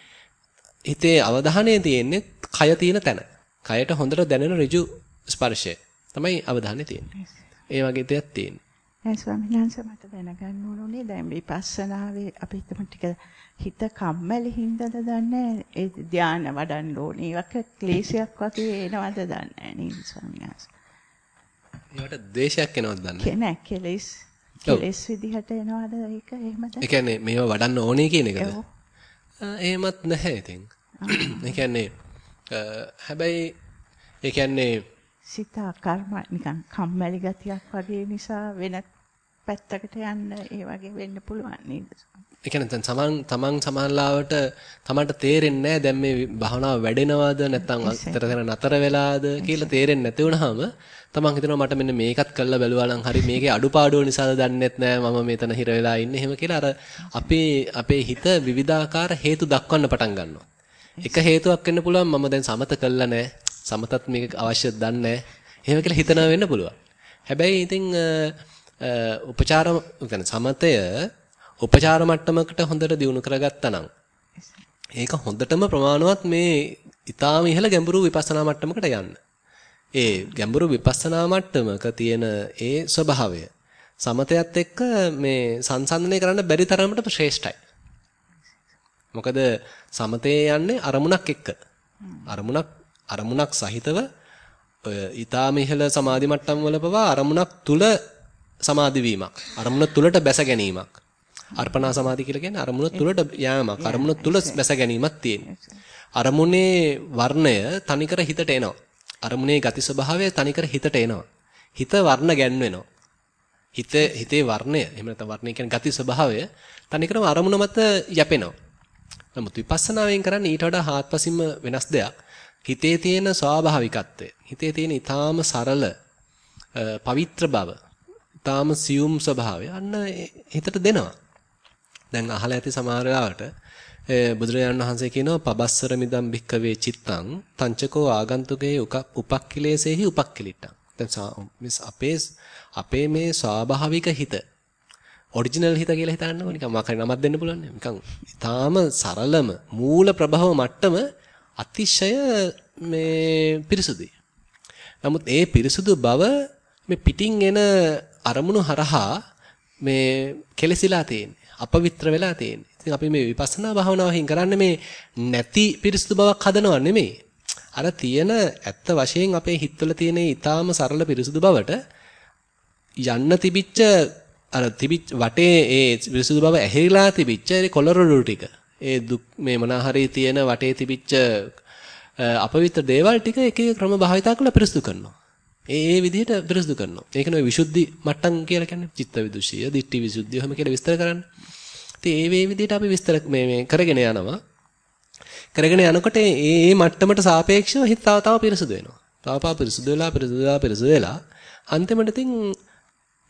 හිතේ අවධානය තියෙන්නේ කය තියෙන තැන. කයට හොඳට දැනෙන ඍජු ස්පර්ශය තමයි අවධානය තියෙන්නේ. ඒ වගේ දෙයක් තියෙනවා. ඒ ස්වාමීන් වහන්සේ මට දැනගන්න ඕනේ දැන් විපස්සනාවේ අපි හිතමු ටික හිත කම්මැලි හින්දාද දන්නේ ඒ ධානය වඩන්න ඕනේ. ඒක ක්ලේශයක් වගේ එනවද දන්නේ නේද ස්වාමීන් වහන්සේ. ඒවට ද්වේෂයක් එනවද දන්නේ නැහැ. කෙලෙස් කෙලෙස් විදිහට එනවද ඒක එහෙමද? ඒ කියන්නේ මේව වඩන්න ඕනේ කියන එකද? එහෙමත් නැහැ ඉතින්. ඒ කියන්නේ හැබැයි ඒ කියන්නේ සිත කර්ම නිකන් කම්මැලි ගතියක් වගේ නිසා වෙන පැත්තකට යන්න ඒ වගේ වෙන්න පුළුවන් නේද? ඒ කියන්නේ දැන් තමන් තමන් සමානලාවට තමන්ට තේරෙන්නේ නැහැ දැන් මේ භාවනාව වැඩෙනවද නැත්නම් අතර තැන නතර වෙලාද කියලා තේරෙන්නේ නැති වුනහම තමන් හිතනවා මට මෙන්න මේකත් කළා බැලුවා නම් හරි මේකේ අඩුපාඩුව නිසාද දන්නේත් නැහැ මම මෙතන හිර වෙලා ඉන්නේ එහෙම කියලා අර අපේ අපේ හිත විවිධාකාර හේතු දක්වන්න පටන් ගන්නවා. එක හේතුවක් වෙන්න පුළුවන් මම දැන් සමත කළා නැහැ. සමතත් මේක අවශ්‍යද දන්නේ එහෙම කියලා හිතනවා වෙන්න පුළුවන්. හැබැයි ඉතින් උපචාර يعني සමතය උපචාර මට්ටමකට හොඳට දියුණු කරගත්තා නම් ඒක හොඳටම ප්‍රමාණවත් මේ ඊටාම ඉහළ ගැඹුරු විපස්සනා මට්ටමකට යන්න. ඒ ගැඹුරු විපස්සනා මට්ටමක තියෙන ඒ ස්වභාවය සමතයත් එක්ක මේ සංසන්දනය කරන්න බැරි තරමට ශ්‍රේෂ්ඨයි. මොකද සමතේ යන්නේ අරමුණක් එක්ක. අරමුණක් අරමුණක් සහිතව ඔය ඊටාම ඉහළ සමාධි මට්ටම් වල පවා අරමුණක් තුල සමාධි වීමක්. අරමුණ තුලට බැස ගැනීමක්. අර්පණා සමාධි කියලා කියන්නේ අරමුණ තුලට යෑමක්. අරමුණ තුල බැස ගැනීමක් තියෙනවා. අරමුණේ වර්ණය තනිකර හිතට එනවා. අරමුණේ ගති ස්වභාවය තනිකර හිතට එනවා. හිත වර්ණ ගැන්වෙනවා. හිත හිතේ වර්ණය එහෙම නැත්නම් වර්ණය කියන්නේ ගති ස්වභාවය තනිකරම අරමුණ මත යැපෙනවා. නමුත් විපස්සනාවෙන් කරන්නේ ඊට වඩා හාත්පසින්ම වෙනස් දෙයක්. හිතේ තියෙන ස්වාභාවිකත්වය හිතේ තියෙන ඊටාම සරල පවිත්‍ර බව ඊටාම සියුම් ස්වභාවය අන්න හිතට දෙනවා දැන් අහලා ඇති සමහර වෙලාවට බුදුරජාණන් වහන්සේ කියනවා පබස්සර මිදම් භික්කවේ චිත්තං තංචකෝ ආගන්තුකේ උපක්ඛිලේසෙහි උපක්ඛිලිට්ටං දැන් අපේ අපේ මේ ස්වාභාවික හිත ඔරිජිනල් හිත කියලා හිතන්නකො නිකන් මාකරි නමක් දෙන්න පුළුවන් නිකන් ඊටාම සරලම මූල ප්‍රභව මට්ටම අතිශය මේ පිරිසුදුයි. නමුත් ඒ පිරිසුදු බව මේ පිටින් එන අරමුණු හරහා මේ කෙලසිලා තියෙන්නේ. අපවිත්‍ර වෙලා තියෙන්නේ. ඉතින් අපි මේ විපස්සනා භාවනාවකින් කරන්නේ මේ නැති පිරිසුදු බවක් හදනව නෙමෙයි. අර තියෙන ඇත්ත වශයෙන් අපේ හිතවල තියෙන ඊටාම සරල පිරිසුදු බවට යන්න තිබිච්ච අර තිබිච්ච වටේ ඒ පිරිසුදු බව ඇහිලා තිබිච්ච ඒ කොලරොඩු ටික ඒ දුක් මේ මොනාහරි තියෙන වටේ තිබිච්ච අපවිත්‍ර දේවල් ටික එක එක ක්‍රම භාවිතා කරලා පිරිසුදු කරනවා. ඒ ඒ විදිහට පිරිසුදු කරනවා. ඒක නෙවෙයි විසුද්ධි මට්ටම් කියලා කියන්නේ. චිත්ත විදුෂිය, දිට්ඨි විසුද්ධිය හැම කියලා විස්තර කරන්නේ. ඉතින් ඒ වේ විදිහට අපි විස්තර මේ මේ කරගෙන යනවා. කරගෙන යනකොට ඒ ඒ මට්ටමට සාපේක්ෂව හිත තව තව පිරිසුදු වෙනවා. තව තව පිරිසුදු වෙලා පිරිසුදු වෙලා පිරිසුදු වෙලා අන්තිමට ඉතින්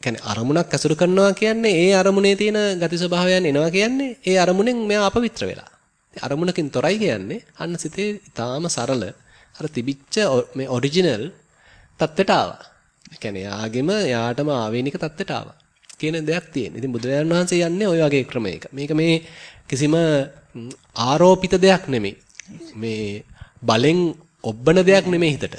කියන්නේ අරමුණක් ඇසුරු කරනවා කියන්නේ ඒ අරමුණේ තියෙන ගති ස්වභාවයන් එනවා කියන්නේ ඒ අරමුණෙන් මෙයා අපවිත්‍ර වෙලා. අරමුණකින් තොරයි කියන්නේ අන්න සිතේ ඊටාම සරල අර තිබිච්ච මේ ඔරිජිනල් தත්ත්වයට ආවා. කියන්නේ යාගෙම යාටම ආවේනික தත්ත්වයට ආවා. කියන දෙයක් තියෙන. ඉතින් බුදුරජාණන් වහන්සේ යන්නේ ওই වගේ ක්‍රමයක. මේක මේ කිසිම ආරෝපිත දෙයක් නෙමෙයි. මේ බලෙන් ඔබ්බන දෙයක් නෙමෙයි හිතට.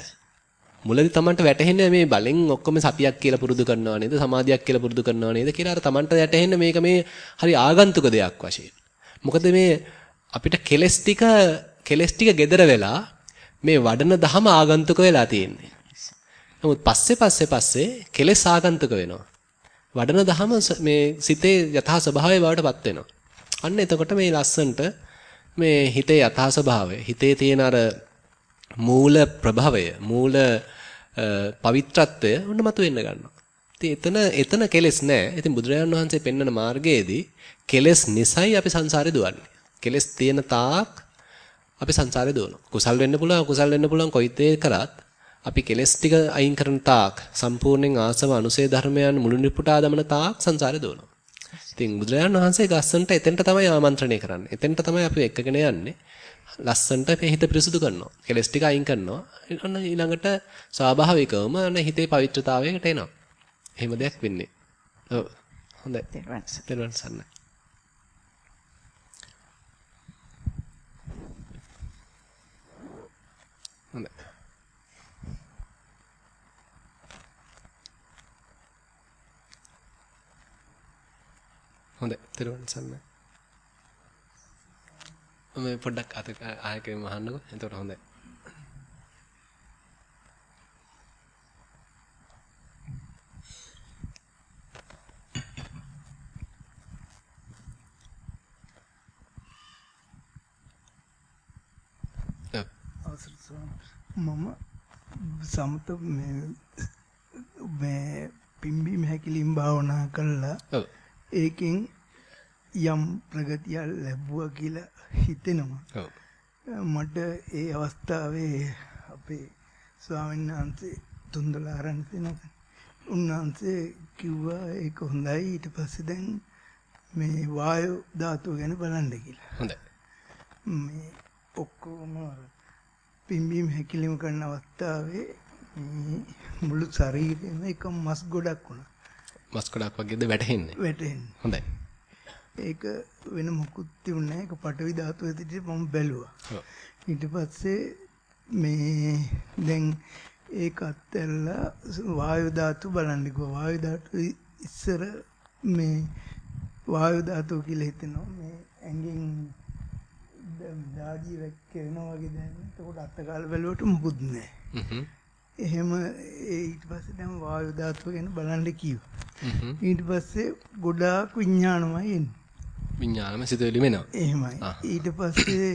මුලදී Tamanට වැටහෙන්නේ මේ බලෙන් ඔක්කොම සතියක් කියලා පුරුදු කරනවා නේද සමාධියක් කියලා පුරුදු කරනවා නේද කියලා අර Tamanට වැටහෙන්නේ මේක මේ හරි ආගන්තුක දෙයක් වශයෙන්. මොකද මේ අපිට කෙලස් ටික කෙලස් ටික gedera වෙලා මේ වඩන දහම ආගන්තුක වෙලා තියෙන්නේ. නමුත් පස්සේ පස්සේ පස්සේ කෙලස් ආගන්තුක වෙනවා. වඩන දහම මේ සිතේ යථා ස්වභාවය බවට පත් වෙනවා. අන්න එතකොට මේ ලස්සන්ට මේ හිතේ යථා ස්වභාවය හිතේ තියෙන අර මූල ප්‍රභවය මූල පවිත්‍රත්වය ඔන්න මතුවෙන්න ගන්නවා. ඉතින් එතන එතන කෙලෙස් නැහැ. ඉතින් බුදුරජාණන් වහන්සේ පෙන්වන මාර්ගයේදී කෙලෙස් නිසයි අපි සංසාරේ දුවන්නේ. කෙලෙස් තියෙන තාක් අපි සංසාරේ දුවනවා. කුසල් වෙන්න පුළුවන් අකුසල් වෙන්න පුළුවන් කොයිතේ කරත් අපි කෙලෙස් ටික අයින් කරන තාක් සම්පූර්ණයෙන් ආසව අනුසේ ධර්මයන් මුළු නිපුටා දමන තාක් සංසාරේ දුවනවා. ඉතින් බුදුරජාණන් වහන්සේ ගස්සන්ට එතෙන්ට තමයි ආමන්ත්‍රණය කරන්නේ. එතෙන්ට තමයි අපි එක්කගෙන යන්නේ. ලස්සන්ට හිත පිරිසුදු කරනවා. කෙලස් ටික අයින් කරනවා. අන්න ඊළඟට ස්වාභාවිකවම අන්න හිතේ පවිත්‍රතාවයකට එනවා. එහෙම දෙයක් වෙන්නේ. ඔව්. හොඳයි. තෙරුවන් සරණයි. හොඳයි. හොඳයි. තෙරුවන් සරණයි. මේ පොඩ්ඩක් අත ආයකෙම අහන්නකෝ. එතකොට හොඳයි. මම සමත මේ මේ පිම්බීම හැකිලිම් භාවනා කළා. ඒකෙන් යම් ප්‍රගතියක් ලැබුවා කියලා හිතෙනවා. මට ඒ අවස්ථාවේ අපේ ස්වාමීන් වහන්සේ තුන්දලාරන් තැනක උන්වහන්සේ කිව්වා ඒක හොඳයි ඊට පස්සේ දැන් මේ වායු ධාතුව ගැන බලන්න කියලා. හොඳයි. මේ ඔක්කොම පිම්බීම හැකිලිම කරන අවස්ථාවේ මුළු ශරීරෙම එක මස් ගොඩක් වුණා. මස් ගොඩක් වගේද වැටෙන්නේ? වැටෙන්නේ. හොඳයි. ඒක වෙන මොකුත් තිබුණේ නැහැ. ඒක පටවි ධාතුව ඇතුළේ මම බැලුවා. ඊට පස්සේ මේ දැන් ඒක අත්හැරලා වායු ධාතු බලන්න කිව්වා. වායු ධාතු ඉස්සර මේ වායු ධාතුව කියලා හිතෙනවා. මේ ඇඟෙන් දාඩිය වැක්කෙනවා වගේ දැනෙන. ඒකට අත්කාල බැලුවට මොකුත් නැහැ. එහෙම ඊට පස්සේ දැන් වායු ධාතුව ගැන බලන්න කිව්වා. ඊට පස්සේ ගොඩාක් විඥානමයි එන්නේ. විඥානම සිතුවිලි වෙනවා. එහෙමයි. ඊට පස්සේ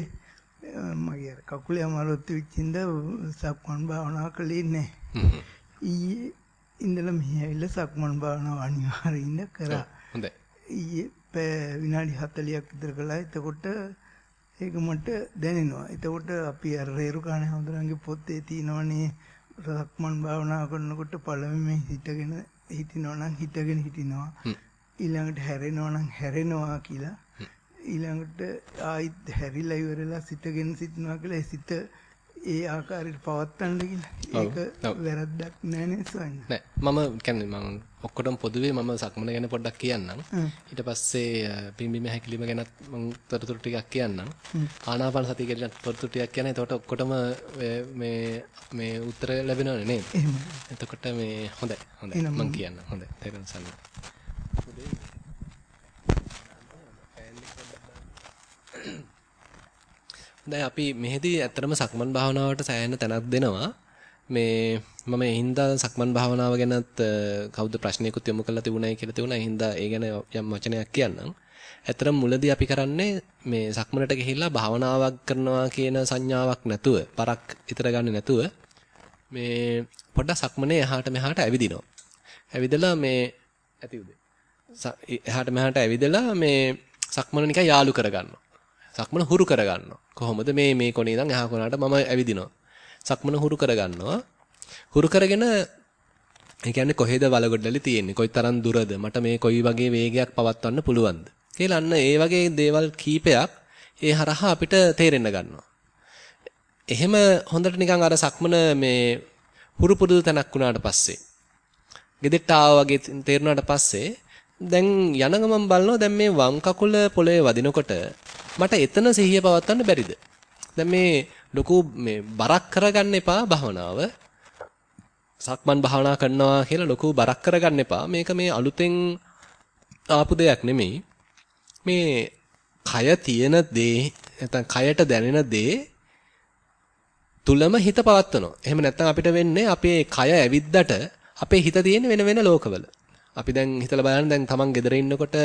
මගේ කකුලේ අමාරුත් වෙච්චින්ද සක්මන් භාවනා කළේ නැහැ. ඊයේ ඉඳලා මෙහි ඇවිල්ලා සක්මන් භාවනාව අනිවාර්යෙන් කරා. හොඳයි. ඊයේ විනාඩි 40ක් විතර කළා. එතකොට ඒක මට දැනෙනවා. එතකොට අපි අර රේරුකාණේ හඳුනන්ගේ පොතේ තියෙනවනේ සක්මන් භාවනා කරනකොට පළවෙනි හිටගෙන හිටිනවා නම් හිටගෙන හිටිනවා. ඊළඟට හැරෙනවා නම් හැරෙනවා කියලා ඊළඟට ආයිත් හැරිලා ඉවරලා සිටගෙන සිටනවා කියලා සිට ඒ ආකාරයට පවත්වන්න කියලා. ඒක වැරද්දක් නෑ නේද ස්වාමීන් නෑ මම කියන්නේ මම ඔක්කොටම පොදුවේ මම සක්මන ගැන පොඩ්ඩක් කියන්නම්. ඊට පස්සේ පිම්බිම හැකිලිම ගැනත් මම තොරතුරු ටිකක් කියන්නම්. ආනාපාන සතිය ගැන තොරතුරු ටිකක් කියන්න. එතකොට ඔක්කොටම මේ මේ උත්තර ලැබෙනවනේ නේද? එතකොට මේ හොඳයි. හොඳයි. මම කියන්නම්. හොඳයි. තේරුම් ගන්න. දැන් අපි මෙහෙදී ඇත්තටම සක්මන් භාවනාවට සෑහෙන තැනක් දෙනවා. මේ මම හින්දා සක්මන් භාවනාව ගැනත් කවුද ප්‍රශ්නයකුත් යොමු කරලා තිබුණයි කියලා තිබුණා. ඒ හින්දා ඒ ගැන යම් වචනයක් කියන්නම්. ඇත්තටම මුලදී අපි කරන්නේ මේ සක්මනට ගිහිල්ලා භාවනාවක් කරනවා කියන සංඥාවක් නැතුව, පරක් විතර ගන්න නැතුව මේ පොඩ්ඩක් සක්මනේ එහාට මෙහාට ඇවිදිනවා. ඇවිදලා මේ ඇති උදේ. එහාට මෙහාට ඇවිදලා මේ සක්මන නිකන් යාලු කරගන්නවා. සක්මන හුරු කරගන්නවා. කොහොමද මේ මේ කොනේ ඉඳන් එහා කොනකට මම ඇවිදිනවා. සක්මන හුරු කරගන්නවා. හුරු කරගෙන ඒ කියන්නේ කොහෙද වලගොඩලි තියෙන්නේ? කොයි තරම් දුරද? මට මේ කොයි වගේ වේගයක් පවත්වන්න පුළුවන්ද? කියලා අන්න ඒ වගේ දේවල් කීපයක් ඒ හරහා අපිට තේරෙන්න ගන්නවා. එහෙම හොඳට නිකන් අර සක්මන මේ හුරු පුරුදු තැනක් වුණාට පස්සේ ගෙදෙට්ට ආවා වගේ තේරුණාට පස්සේ දැන් යන ගමන් බලනවා දැන් මේ වම් කකුල පොළවේ වදිනකොට මට එතන සිහිය පවත්වන්න බැරිද? දැන් මේ ලොකු මේ බරක් කරගන්න එපා භවනාව. සක්මන් භාවනා කරනවා කියලා ලොකු බරක් කරගන්න එපා. මේක මේ අලුතෙන් ආපු දෙයක් නෙමෙයි. මේ කය තියෙන දේ නැත්නම් කයට දැනෙන දේ තුලම හිත පවත්වනවා. එහෙම නැත්නම් අපිට වෙන්නේ අපේ කය ඇවිද්දට අපේ හිත තියෙන වෙන වෙන ලෝකවල. අපි දැන් හිතලා බලන්න දැන් Taman ගෙදර ඉන්නකොට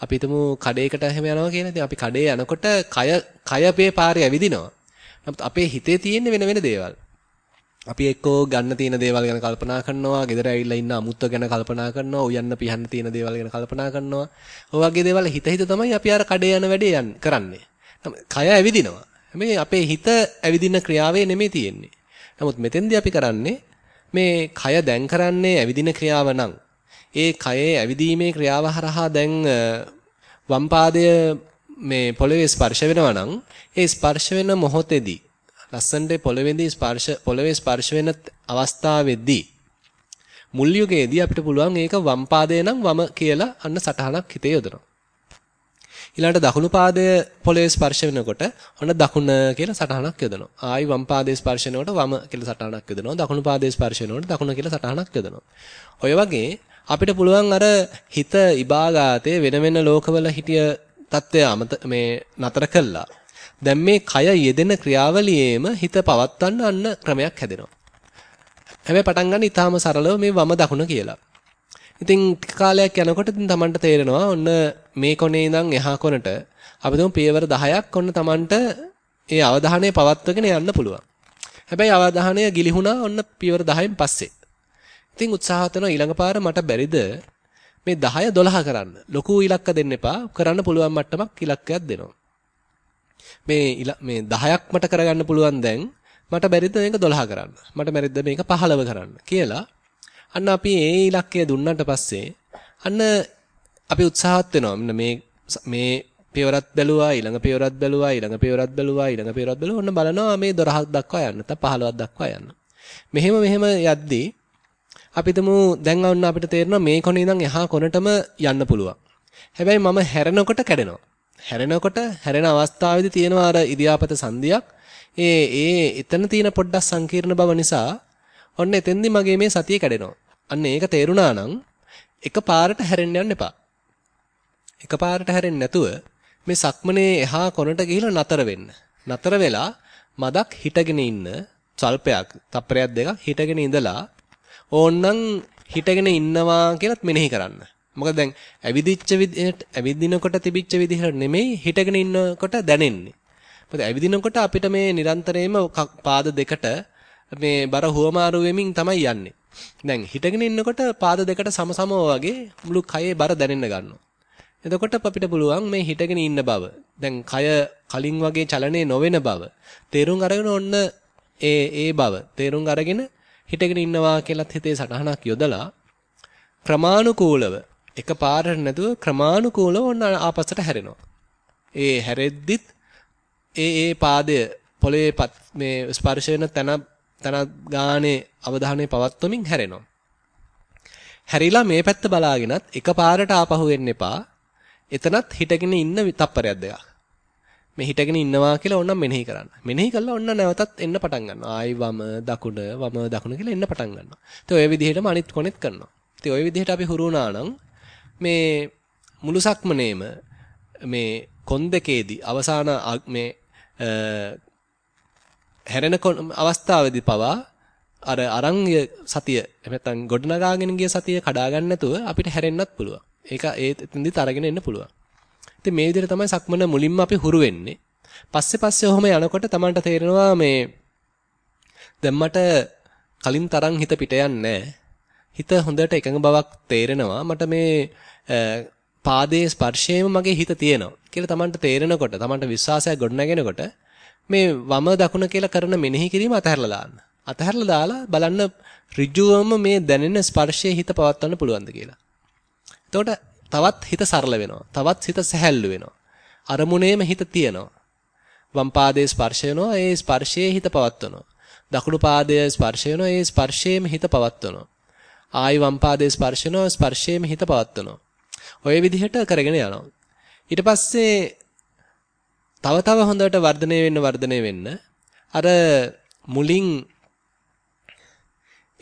අපි හිතමු කඩේකට එහෙම යනවා කියලා. ඉතින් අපි කඩේ යනකොට කය කය අපේ පාරේ ඇවිදිනවා. නමුත් අපේ හිතේ තියෙන වෙන වෙන දේවල්. අපි එක්කෝ ගන්න තියෙන දේවල් ගැන කල්පනා කරනවා, ගෙදර ඇවිල්ලා ඉන්න අමුත්ත ගැන කල්පනා කරනවා, උයන්න පිහන්න තියෙන දේවල් ගැන කල්පනා කරනවා. ඔය වගේ දේවල් හිත හිත තමයි අපි අර කඩේ යන වැඩේ කරන්නේ. කය ඇවිදිනවා. හැබැයි අපේ හිත ඇවිදින ක්‍රියාවේ නෙමෙයි තියෙන්නේ. නමුත් මෙතෙන්දී අපි කරන්නේ මේ කය දැන් කරන්නේ ඇවිදින ක්‍රියාව නම් ඒ කයේ ඇවිදීමේ ක්‍රියාව හරහා දැන් වම් පාදය මේ පොළවේ ස්පර්ශ වෙනවා නම් ඒ ස්පර්ශ වෙන මොහොතේදී ලස්සනට පොළවේදී ස්පර්ශ පොළවේ ස්පර්ශ වෙන අවස්ථාවේදී මුල් යුගයේදී අපිට පුළුවන් ඒක වම් පාදය නම් වම කියලා අන්න සටහනක් හිතේ යොදනවා. ඊළඟට දකුණු පාදය පොළවේ ස්පර්ශ වෙනකොට ඔන්න දකුණ කියලා සටහනක් යොදනවා. ආයි වම් පාදයේ ස්පර්ශ වෙනකොට වම කියලා සටහනක් යොදනවා. දකුණු පාදයේ ස්පර්ශ වෙනකොට දකුණ කියලා සටහනක් යොදනවා. ඔය වගේ අපිට පුළුවන් අර හිත ඉබාගාතේ වෙන වෙන ලෝකවල හිටිය தත්ත්වය මේ නතර කළා. දැන් මේ කය යෙදෙන ක්‍රියාවලියේම හිත පවත්වන්න අන්න ක්‍රමයක් හැදෙනවා. හැබැයි පටන් ගන්න ඊටාම සරලව මේ වම දකුණ කියලා. ඉතින් ටික කාලයක් යනකොට ඉතින් Tamanට තේරෙනවා ඔන්න මේ කොනේ ඉඳන් එහා කොනට අපි දුම් පියවර 10ක් ඔන්න Tamanට ඒ අවධානය පවත්වගෙන යන්න පුළුවන්. හැබැයි අවධානය ගිලිහුණා ඔන්න පියවර 10න් පස්සේ. ඉතින් උත්සාහවත් වෙනවා ඊළඟ පාර මට බැරිද මේ 10 12 කරන්න. ලොකු ඉලක්ක දෙන්න එපා. කරන්න පුළුවන් මට්ටමක් ඉලක්කයක් දෙනවා. මේ මේ 10ක් මට කරගන්න පුළුවන් දැන් මට බැරිද මේක 12 කරන්න. මට බැරිද මේක 15 කරන්න කියලා අන්න අපි ඒ ඉලක්කය දුන්නට පස්සේ අන්න අපි උත්සාහත් වෙනවා. මේ මේ පියවරත් බැලුවා ඊළඟ පියවරත් බැලුවා ඊළඟ පියවරත් බැලුවා ඊළඟ පියවරත් බැලුවා ඔන්න බලනවා මේ 12ක් දක්වා යන්න නැත්නම් 15ක් දක්වා යන්න. මෙහෙම මෙහෙම යද්දී අපි හිතමු දැන් ඔන්න අපිට තේරෙනවා මේ කොනේ ඉඳන් එහා කොනටම යන්න පුළුවන්. හැබැයි මම හැරෙනකොට කැඩෙනවා. හැරෙනකොට හැරෙන අවස්ථාවේදී තියෙනවා අර ඉදියාපත සංදියක්. ඒ ඒ එතන තියෙන පොඩ්ඩක් සංකීර්ණ බව නිසා ඔන්න එතෙන්දී මගේ මේ සතිය කැඩෙනවා. අන්න ඒක තේරුණා නම් එකපාරට හැරෙන්න යන්න එපා. එකපාරට හැරෙන්නේ නැතුව මේ සක්මනේ එහා කොනට ගිහිල්ලා නතර වෙන්න. නතර වෙලා මදක් හිටගෙන ඉන්න සල්පයක්, තප්පරයක් දෙකක් හිටගෙන ඉඳලා ඕන්නම් හිටගෙන ඉන්නවා කියලාත් මෙනෙහි කරන්න. මොකද දැන් ඇවිදිච්ච විදිහට ඇවිදිනකොට තිබිච්ච විදිහට නෙමෙයි හිටගෙන ඉන්නකොට දැනෙන්නේ. මොකද ඇවිදිනකොට අපිට මේ නිරන්තරයෙන්ම පාද දෙකට මේ බර හුවමාරු වෙමින් තමයි යන්නේ. දැන් හිටගෙන ඉන්නකොට පාද දෙකට සමසමව වගේ මුළු කයේ බර දැනෙන්න ගන්නවා. එතකොට අපිට පුළුවන් මේ හිටගෙන ඉන්න බව. දැන් කය කලින් වගේ චලනයේ නොවන බව. තේරුම් අරගෙන ඔන්න ඒ ඒ බව. තේරුම් අරගෙන හිටගෙන ඉන්නවා කියලත් හිතේ සටහනක් යොදලා ක්‍රමානුකූලව එක පාරට නැතුව ක්‍රමානුකූලව ඔන්න ආපස්සට හැරෙනවා. ඒ හැරෙද්දිත් ඒ ඒ පාදය පොළවේ මේ ස්පර්ශ වෙන තන තන ගානේ අවධානය පවත්වමින් හැරෙනවා. හැරිලා මේ පැත්ත බලාගෙනත් එකපාරට ආපහු වෙන්න එපා. එතනත් හිටගෙන ඉන්න තප්පරයක් දෙකක්. මේ හිටගෙන ඉන්නවා කියලා ඕනම් මෙනෙහි කරන්න. මෙනෙහි කළා ඕන්න නැවතත් එන්න පටන් ගන්නවා. ආයි වම දකුණ වම දකුණ කියලා එන්න පටන් ගන්නවා. ඉතින් ඔය විදිහටම අනිත් කොනෙත් කරනවා. ඉතින් ඔය විදිහට අපි හුරු නම් මේ මුළු සක්මනේම මේ කොන් දෙකේදී අවසාන මේ හැරෙන අවස්ථාවේදී පවා අර අරන් සතිය එහෙම ගොඩනගාගෙන ගිය සතිය කඩා ගන්න නැතුව අපිට හැරෙන්නත් පුළුවන්. ඒක ඒ එතනදිත් අරගෙන එන්න පුළුවන්. ඉතින් මේ විදිහට තමයි සක්මන මුලින්ම අපි හුරු වෙන්නේ. පස්සේ පස්සේ ඔහොම යනකොට Tamanට තේරෙනවා මේ දැන් මට කලින් තරම් හිත පිට හිත හොඳට එකඟ බවක් තේරෙනවා. මට මේ පාදයේ ස්පර්ශයේම මගේ හිත තියෙනවා කියලා Tamanට තේරෙනකොට Tamanට විශ්වාසයක් ගොඩනගෙනකොට මේ වම දකුණ කියලා කරන මෙනෙහි කිරීම අතහැරලා දාන්න. අතහැරලා දාලා බලන්න ඍජුවම මේ දැනෙන ස්පර්ශයේ හිත පවත්වන්න පුළුවන්ද කියලා. එතකොට තවත් හිත සරල වෙනවා. තවත් හිත සැහැල්ලු වෙනවා. අරමුණේම හිත තියෙනවා. වම් පාදයේ ස්පර්ශ වෙනවා. ඒ ස්පර්ශයේ හිත පවත්වනවා. දකුණු පාදයේ ස්පර්ශ වෙනවා. ඒ ස්පර්ශයේම හිත පවත්වනවා. ආයි වම් පාදයේ ස්පර්ශ වෙනවා. ස්පර්ශයේම හිත පවත්වනවා. ඔය විදිහට කරගෙන යනවා. ඊට පස්සේ තව තව හොඳට වර්ධනය වෙන්න වර්ධනය වෙන්න අර මුලින්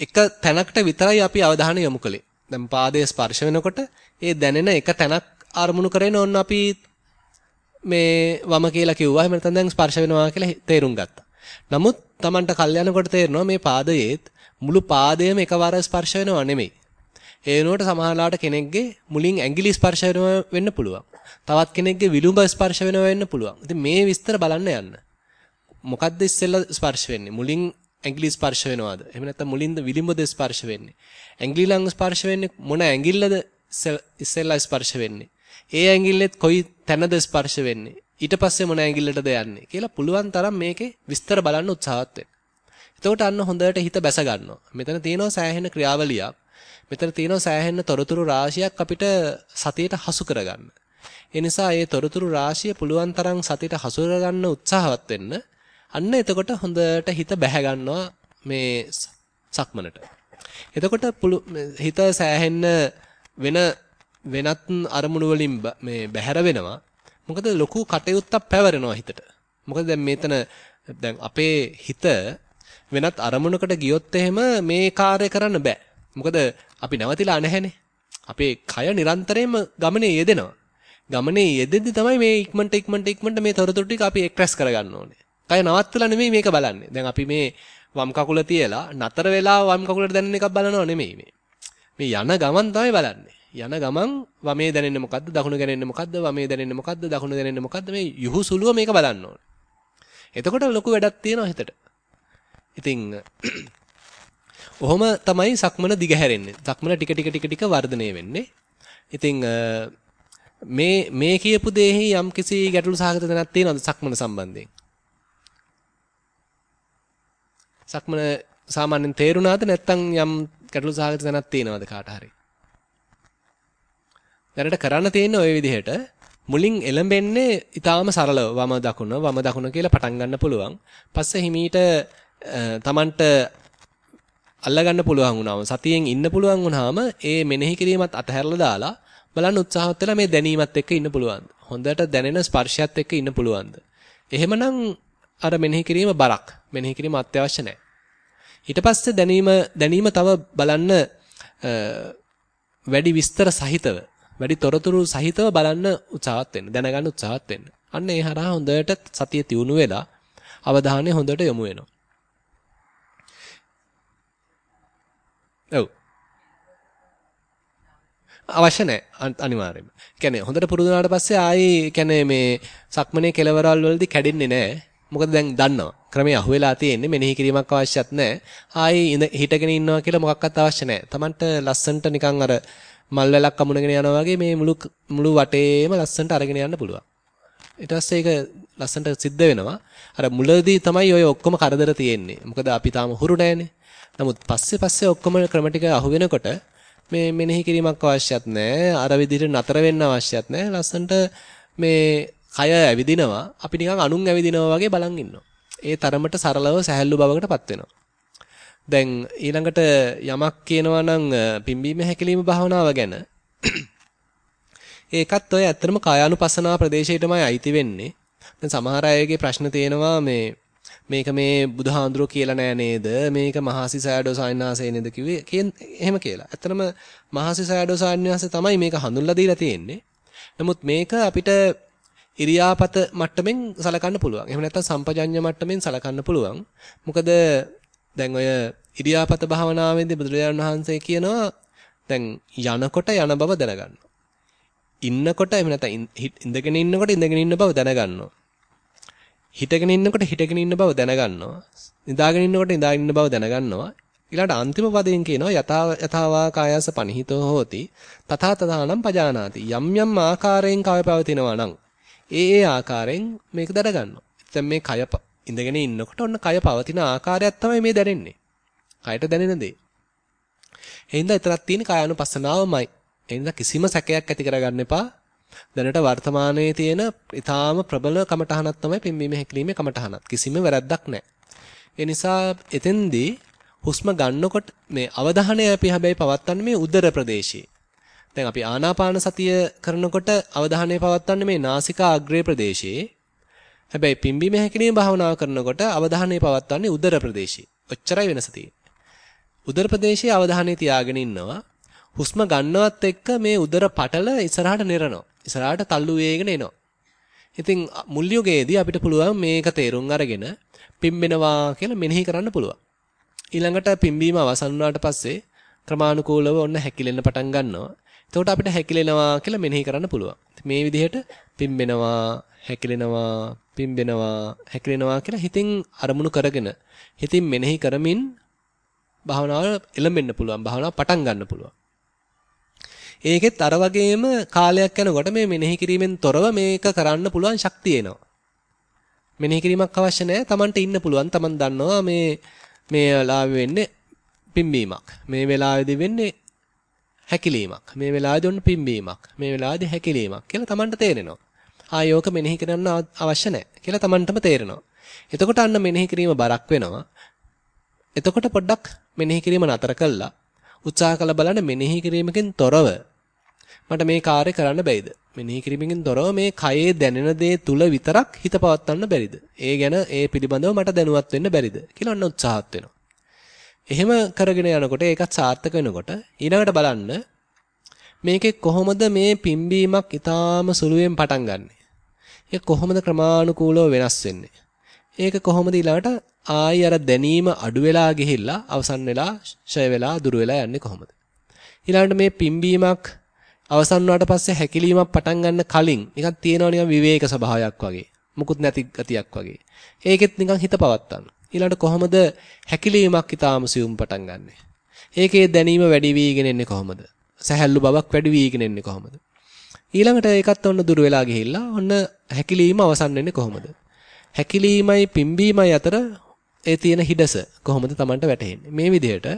එක තැනකට විතරයි අපි අවධානය යොමු කළේ. දැන් පාදයේ ස්පර්ශ වෙනකොට ඒ දැනෙන එක තැනක් අරමුණු කරගෙන ඕන්න අපි මේ වම කියලා කිව්වා. එහෙම නැත්නම් දැන් ස්පර්ශ වෙනවා කියලා තේරුම් ගත්තා. නමුත් Tamanට කල් යනකොට තේරෙනවා මේ පාදයේත් මුළු පාදයම එකවර ස්පර්ශ වෙනව නෙමෙයි. ඒ වෙනුවට සමහරලාට කෙනෙක්ගේ මුලින් ඇඟිලි ස්පර්ශ වෙන්න පුළුවන්. තවත් කෙනෙක්ගේ විලුඹ ස්පර්ශ වෙනවා වෙන්න පුළුවන්. ඉතින් මේ විස්තර බලන්න යන්න. මොකද්ද ඉස්සෙල්ලා ස්පර්ශ වෙන්නේ? මුලින් ඇඟිලි ස්පර්ශ වෙනවද? එහෙම නැත්නම් මුලින්ද විලුඹද ස්පර්ශ වෙන්නේ? ඇඟිලි ළඟ ස්පර්ශ වෙන්නේ මොන ඇඟිල්ලද ඉස්සෙල්ලා ස්පර්ශ වෙන්නේ? ඒ ඇඟිල්ලෙත් කොයි තැනද ස්පර්ශ වෙන්නේ? ඊට පස්සේ මොන ඇඟිල්ලටද යන්නේ කියලා පුළුවන් තරම් මේකේ විස්තර බලන්න උත්සාහවත් වෙන්න. එතකොට අන්න හොඳට හිත බැස ගන්නවා. මෙතන තියෙනවා සෑහෙන ක්‍රියාවලියක්. මෙතන තියෙනවා සෑහෙන තොරතුරු රාශියක් අපිට සතියට හසු කරගන්න. ඒ නිසා මේ තොරතුරු රාශිය පුළුවන් තරම් සතියට හසු කරගන්න උත්සාහවත් වෙන්න. අන්න එතකොට හොඳට හිත බැහැ ගන්නවා මේ සක්මනට. එතකොට හිත සෑහෙන්න වෙන වෙනත් අරමුණු වලින් මේ බැහැර වෙනවා. මොකද ලොකු කටයුත්තක් පැවරෙනවා හිතට. මොකද දැන් මෙතන දැන් අපේ හිත වෙනත් අරමුණකට ගියොත් එහෙම මේ කාර්ය කරන්න බෑ. මොකද අපි නැවතිලා නැහැනේ. අපේ කය නිරන්තරයෙන්ම ගමනේ යෙදෙනවා. ගමනේ යෙදෙද්දි තමයි මේ ඉක්මනට ඉක්මනට ඉක්මනට මේ තොරතුරු ටික අපි එක්ස්ප්‍රෙස් කරගන්න ඕනේ. කය නවත්තලා නෙමෙයි මේක බලන්නේ. දැන් අපි මේ වම් කකුල තියලා නතර වෙලා වම් කකුලට දැනෙන එකක් බලනව නෙමෙයි මේ. මේ යන ගමන් තමයි බලන්නේ. යන ගමන් වමේ දැනෙන්නේ මොකද්ද දකුණ දැනෙන්නේ මොකද්ද වමේ දැනෙන්නේ මොකද්ද දකුණ දැනෙන්නේ මොකද්ද මේ යහුසුලුව මේක බලන්න ඕනේ. එතකොට ලොකු වැඩක් තියෙනවා හිතට. ඉතින් ඔහොම තමයි සක්මන දිගහැරෙන්නේ. සක්මන ටික ටික ටික ටික වර්ධනය වෙන්නේ. ඉතින් මේ මේ කියපු දෙෙහි යම් කිසි ගැටලු සහගත තැනක් තියෙනවද සක්මන සම්බන්ධයෙන්? සක්මන සාමාන්‍යයෙන් තේරුණාද නැත්නම් යම් ගැටලු සහගත තැනක් තියෙනවද කාට හරි? දැනට කරන්න තියෙන්නේ ওই විදිහට මුලින් එළඹෙන්නේ ඊටාම සරලව වම දකුණ වම දකුණ කියලා පටන් ගන්න පුළුවන්. පස්සේ හිමීට තමන්ට අල්ලගන්න පුළුවන් වුණාම සතියෙන් ඉන්න පුළුවන් වුණාම ඒ මෙනෙහි කිරීමත් අතහැරලා දාලා බලන්න උත්සාහවත් වෙලා මේ දැනීමත් එක්ක ඉන්න පුළුවන්ද? හොඳට දැනෙන ස්පර්ශයත් එක්ක ඉන්න පුළුවන්ද? එහෙමනම් අර මෙනෙහි කිරීම බරක්. මෙනෙහි කිරීම අත්‍යවශ්‍ය නැහැ. ඊට පස්සේ දැනීම දැනීම තව බලන්න වැඩි විස්තර සහිතව වැඩි තොරතුරු සහිතව බලන්න උත්සාහත් වෙන්න දැනගන්න උත්සාහත් වෙන්න. අන්න ඒ හරහා හොඳට සතිය තියුණු වෙලා අවධානය හොඳට යොමු වෙනවා. ඔව්. අවශ්‍ය නැහැ අනිවාර්යයෙන්ම. කියන්නේ හොඳට පුරුදු වුණාට පස්සේ ආයේ කියන්නේ මේ සක්මනේ කෙලවරවල් වලදී කැඩෙන්නේ නැහැ. මොකද දැන් දන්නවා. ක්‍රමයේ අහුවෙලා තියෙන්නේ මෙනෙහි කිරීමක් අවශ්‍යත් නැහැ. ආයේ හිටගෙන ඉන්නවා කියලා මොකක්වත් අවශ්‍ය නැහැ. Tamanට ලස්සන්ට නිකන් අර මල් වැලක් අමුණගෙන යනවා වගේ මේ මුළු මුළු වටේම ලස්සන්ට අරගෙන යන්න පුළුවන්. ඊට පස්සේ ඒක ලස්සන්ට සිද්ධ වෙනවා. අර මුලදී තමයි ඔය ඔක්කොම කරදර තියෙන්නේ. මොකද අපි තාම හුරු නැහැනේ. නමුත් පස්සේ පස්සේ ඔක්කොම ක්‍රම ටික අහු වෙනකොට මේ මෙනෙහි කිරීමක් අවශ්‍යත් නැහැ. අර විදිහට නතර වෙන්න අවශ්‍යත් නැහැ. ලස්සන්ට මේ කය ඇවිදිනවා. අපි නිකන් අනුන් ඇවිදිනවා වගේ බලන් ඉන්නවා. ඒ තරමට සරලව සැහැල්ලු බවකටපත් වෙනවා. දැන් ඊළඟට යමක් කියනවා නම් පිම්බීම හැකිලිම භාවනාව ගැන ඒකත් ඔය ඇත්තටම කායානුපස්සනා ප්‍රදේශයටමයි අයිති වෙන්නේ. දැන් සමහර අයගේ ප්‍රශ්න තියෙනවා මේ මේක මේ බුදුහාඳුරෝ කියලා නෑ නේද? මේක මහසි සයඩෝ සායනාසේ නේද කිව්වේ? එහෙම කියලා. ඇත්තටම මහසි සයඩෝ සායනාසේ තමයි මේක හඳුන්ලා දීලා තියෙන්නේ. නමුත් මේක අපිට ඉරියාපත මට්ටමින් සලකන්න පුළුවන්. එහෙම නැත්නම් සම්පජඤ්ඤ මට්ටමින් සලකන්න පුළුවන්. මොකද දැන් ඔය ඉරියාපත භාවනාවේදී බුදුරජාණන් වහන්සේ කියනවා දැන් යනකොට යන බව දැනගන්න. ඉන්නකොට එහෙම නැත්නම් ඉඳගෙන ඉන්නකොට ඉඳගෙන ඉන්න බව දැනගන්නවා. හිටගෙන ඉන්නකොට හිටගෙන ඉන්න බව දැනගන්නවා. නිදාගෙන ඉන්නකොට නිදාගෙන ඉන්න බව දැනගන්නවා. ඊළඟට අන්තිම පදයෙන් කියනවා යථා යථාවා කායස පනිහිතෝ හෝති තථා තථානම් පජානාති යම් යම් ආකාරයෙන් කය පැවතිනවා නම් ඒ ඒ ආකාරයෙන් මේක දැනගන්නවා. දැන් මේ කය ඉඳගෙන ඉන්නකොට ඔන්න කය පවතින ආකාරයක් තමයි මේ දැනෙන්නේ. කයට දැනෙන දේ. එහෙනම් එතරම් තියෙන කායानुපස්සනාවමයි. එහෙනම් කිසිම සැකයක් ඇති කරගන්න එපා. දැනට වර්තමානයේ තියෙන ඊටාම ප්‍රබල කමඨහනක් තමයි පිම්බීම හැකිලිමේ කමඨහනක්. කිසිම වැරද්දක් නැහැ. ඒ නිසා එතෙන්දී හුස්ම ගන්නකොට මේ අවධානය අපි හැබැයි පවත්වන්නේ මේ උදර ප්‍රදේශයේ. දැන් අපි ආනාපාන සතිය කරනකොට අවධානය පවත්වන්නේ මේ නාසිකා අග්‍රේ ප්‍රදේශයේ. හැබැයි පිම්බීම හැකිලිමේ භාවනාව කරනකොට අවධානය පවත්වන්නේ උදර ප්‍රදේශයේ. ඔච්චරයි වෙනස තියෙන්නේ. උදර ප්‍රදේශයේ අවධානය තියාගෙන ඉන්නවා. හුස්ම ගන්නවත් එක්ක මේ උදර පටල ඉස්සරහට නිරනවා. ඉස්සරහට තල්ලු වේගෙන එනවා. ඉතින් මුල් යුගයේදී අපිට පුළුවන් මේක තේරුම් අරගෙන පිම්බෙනවා කියලා මෙනෙහි කරන්න පුළුවන්. ඊළඟට පිම්බීම අවසන් වුණාට පස්සේ ක්‍රමානුකූලව ඔන්න හැකිලෙන්න පටන් ගන්නවා. එතකොට අපිට හැකිලෙනවා කියලා මෙනෙහි කරන්න පුළුවන්. මේ විදිහට පිම්බෙනවා, හැකිලෙනවා, පිම්බෙනවා, හැකිලෙනවා කියලා හිතින් අරමුණු කරගෙන හිතින් මෙනෙහි කරමින් භාවනාව එළඹෙන්න පුළුවන්. භාවනාව පටන් ගන්න පුළුවන්. ඒකෙත් අර වගේම කාලයක් යනකොට මේ මෙනෙහි කිරීමෙන් තොරව මේක කරන්න පුළුවන් ශක්තිය එනවා. මෙනෙහි කිරීමක් අවශ්‍ය නැහැ. Tamanට ඉන්න පුළුවන්. Taman දන්නවා මේ මේ වෙලාවෙ වෙන්නේ පිම්බීමක්. මේ වෙලාවේදී වෙන්නේ හැකිලීමක්. මේ වෙලාවේදී ඔන්න පිම්බීමක්. මේ වෙලාවේදී හැකිලීමක් කියලා Tamanට තේරෙනවා. ආයෝක මෙනෙහි කරන්න අවශ්‍ය නැහැ කියලා Tamanටම තේරෙනවා. එතකොට අන්න මෙනෙහි කිරීම බරක් වෙනවා. එතකොට පොඩ්ඩක් මෙනෙහි කිරීම නතර කළා. උත්සාහ කළ බලන්න මෙනෙහි කිරීමකින් තොරව මට මේ කාර්ය කරන්න බැයිද? මෙනෙහි කිරීමකින් තොරව මේ කයේ දැනෙන දේ තුල විතරක් හිත පවත්වන්න බැරිද? ඒ ගැන ඒ පිළිබඳව මට දැනුවත් වෙන්න බැරිද? කියලා අන්න උත්සාහත් වෙනවා. එහෙම කරගෙන යනකොට ඒකත් සාර්ථක වෙනකොට ඊළඟට බලන්න මේකේ කොහොමද මේ පිම්බීමක් ඊටාම සුළුවෙන් පටන් ගන්නෙ? ඒක කොහොමද ක්‍රමානුකූලව වෙනස් වෙන්නේ? ඒක කොහොමද ඊළඟට ආයි අර දැනීම අඩු වෙලා ගිහිල්ලා අවසන් වෙලා ෂය වෙලා දුර වෙලා යන්නේ කොහොමද? ඊළඟට මේ පිම්බීමක් අවසන් වුණාට පස්සේ හැකිලීමක් පටන් ගන්න කලින් නිකන් තියෙනවා නිකන් විවේක ස්වභාවයක් වගේ. මුකුත් නැති ගතියක් වගේ. ඒකෙත් නිකන් හිත පවත්තන්න. ඊළඟට කොහොමද හැකිලීමක් ඊටාම සියුම් පටන් ගන්නෙ? ඒකේ දැනීම වැඩි වීගෙන එන්නේ කොහොමද? සැහැල්ලු බවක් වැඩි වීගෙන එන්නේ කොහොමද? ඊළඟට ඒකත් ඔන්න දුර වෙලා ගිහිල්ලා ඔන්න හැකිලීම අවසන් වෙන්නේ කොහොමද? හැකිලීමයි පිම්බීමයි අතර ඒ තියෙන හිඩස කොහොමද Tamanට වැටහෙන්නේ? මේ විදිහට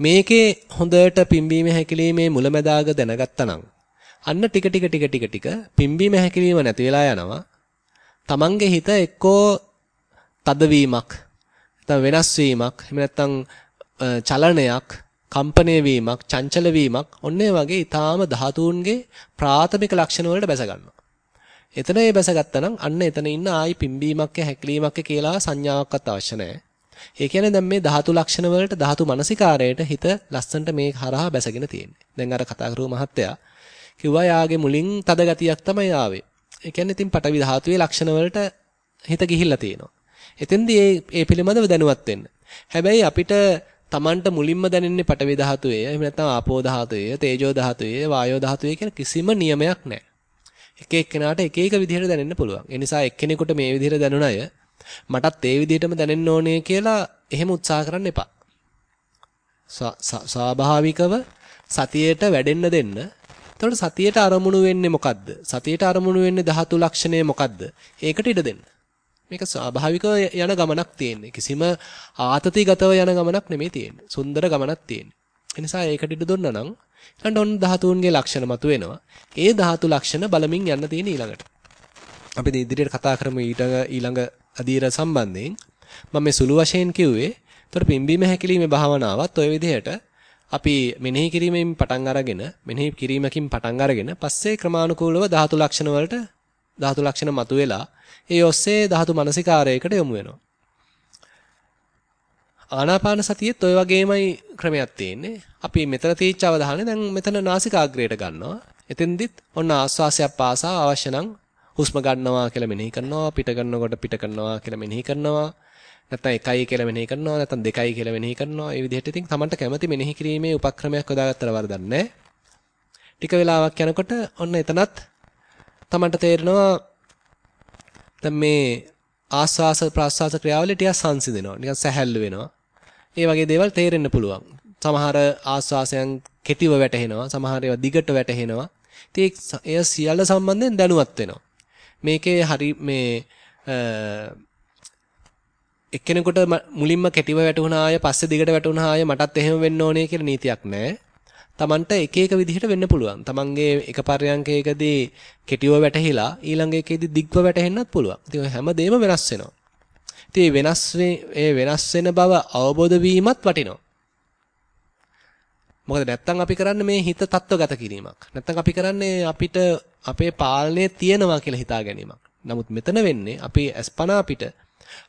මේකේ හොඳට පිම්බීම හැකිලීමේ මුලැමැදාග දැනගත්තා අන්න ටික ටික ටික ටික ටික පිම්බීම හැකිලීම නැති වෙලා යනවා. Tamange හිත එක්කෝ තදවීමක් නැත්නම් වෙනස් වීමක් එහෙම නැත්නම් චලනයක් කම්පණය වීමක් චංචල වීමක් ඔන්නේ වගේ ඊටාම ධාතුන්ගේ ප්‍රාථමික ලක්ෂණ වලට බැස ගන්නවා. එතන ඒ බැසගත්තා නම් අන්න එතන ඉන්න ආයි පිම්බීමක් හැකිලීමක් කියලා සංඥාවක්වත් අවශ්‍ය නැහැ. ඒ කියන්නේ දැන් මේ ධාතු ලක්ෂණ වලට ධාතු මනසිකාරයට හිත ලස්සන්ට මේ හරහා බැසගෙන තියෙන්නේ. දැන් අර කතා කරුව මහත්තයා කිව්වා යාගේ මුලින් තද ගතියක් තමයි ආවේ. ඒ කියන්නේ ඉතින් පටවි ධාතුවේ ලක්ෂණ වලට හිත ගිහිල්ලා තියෙනවා. එතෙන්දී මේ මේ පිළිබඳව දැනුවත් වෙන්න. හැබැයි අපිට Tamanට මුලින්ම දැනෙන්නේ පටවි ධාතුවේ, එහෙම නැත්නම් ආපෝ ධාතුවේ, තේජෝ ධාතුවේ, වායෝ ධාතුවේ කියන කිසිම නියමයක් නැහැ. එක එක්කෙනාට එක එක විදිහට දැනෙන්න පුළුවන්. ඒ නිසා එක්කෙනෙකුට මේ විදිහට දැනුණ අය මටත් ඒ විදිහටම දැනෙන්න ඕනේ කියලා එහෙම උත්සාහ කරන්න එපා. ස්වාභාවිකව සතියේට වැඩෙන්න දෙන්න. එතකොට සතියේට අරමුණු වෙන්නේ මොකද්ද? සතියේට අරමුණු වෙන්නේ ධාතු ලක්ෂණය මොකද්ද? ඒකට ඉඩ දෙන්න. මේක ස්වාභාවිකව යන ගමනක් තියෙන්නේ. කිසිම ආතතිගතව යන ගමනක් නෙමෙයි තියෙන්නේ. සුන්දර ගමනක් තියෙන්නේ. ඒ නිසා ඒකට ඉඩ දුන්නා නම් ඊළඟට ඔන්න ධාතුන්ගේ ලක්ෂණ මතුවෙනවා. ඒ ධාතු ලක්ෂණ බලමින් යන්න තියෙන ඊළඟට. අපි ඉදිරියට කතා කරමු ඊට ඊළඟ අධීර සම්බන්ධයෙන් මම මේ සුළු වශයෙන් කිව්වේ. ඒතර පිම්බීම හැකිලිමේ භාවනාවත් ওই විදිහට අපි මෙනෙහි කිරීමෙන් පටන් අරගෙන මෙනෙහි කිරීමකින් පටන් අරගෙන පස්සේ ක්‍රමානුකූලව ධාතු ලක්ෂණ වලට ධාතු ලක්ෂණ මතුවෙලා ඒ ඔස්සේ ධාතු මනසිකාරයකට යොමු වෙනවා. ආනාපාන සතියෙත් ඔය වගේමයි ක්‍රමයක් තියෙන්නේ. අපි මෙතන තීච්ච අවධානය දැන් මෙතන නාසිකාග්‍රයට ගන්නවා. එතෙන්දිත් ඔන්න ආස්වාසයක් පාසා අවශ්‍ය නම් හුස්ම ගන්නවා කියලා මෙනෙහි කරනවා, පිට කරනකොට පිට කරනවා කියලා මෙනෙහි කරනවා. නැත්නම් එකයි කියලා මෙනෙහි කරනවා, නැත්නම් දෙකයි කියලා මෙනෙහි කරනවා. ඒ විදිහට ඉතින් Tamanට කැමති මෙනෙහි කිරීමේ උපක්‍රමයක් හොදාගත්තට වරදක් නැහැ. ටික වෙලාවක් යනකොට ඔන්න එතනත් Tamanට තේරෙනවා දැන් මේ ආස්වාස ප්‍රාස්වාස ක්‍රියාවලිය ටිකක් සංසිඳෙනවා. නිකන් සැහැල්ලු වෙනවා. ඒ වගේ දේවල් තේරෙන්න පුළුවන්. සමහර ආස්වාසයන් කෙටිව වැටහෙනවා. සමහර ඒවා දිගට වැටහෙනවා. ඉතින් ඒ සියල්ල සම්බන්ධයෙන් දැනුවත් වෙනවා. මේකේ හරි මේ එක්කෙනෙකුට මුලින්ම කෙටිව වැටුණාය පස්සේ දිගට වැටුණාය මටත් එහෙම වෙන්න ඕනේ කියලා නීතියක් නැහැ. Tamanට එක එක විදිහට වෙන්න පුළුවන්. Tamanගේ එක පර්යංකයකදී කෙටිව වැටහිලා ඊළඟ එකේදී දිග්ව වැටහෙන්නත් පුළුවන්. ඉතින් හැමදේම වෙනස් වෙනවා. ඉතින් වෙනස් ඒ වෙනස් වෙන බව අවබෝධ වීමත් වටිනවා. මොකද නැත්තම් අපි කරන්නේ මේ හිත තත්වගත කිරීමක්. නැත්තම් අපි කරන්නේ අපිට අපේ පාලනය තියෙනවා කියලා හිතා ගැනීමක්. නමුත් මෙතන වෙන්නේ අපි අස්පනා අපිට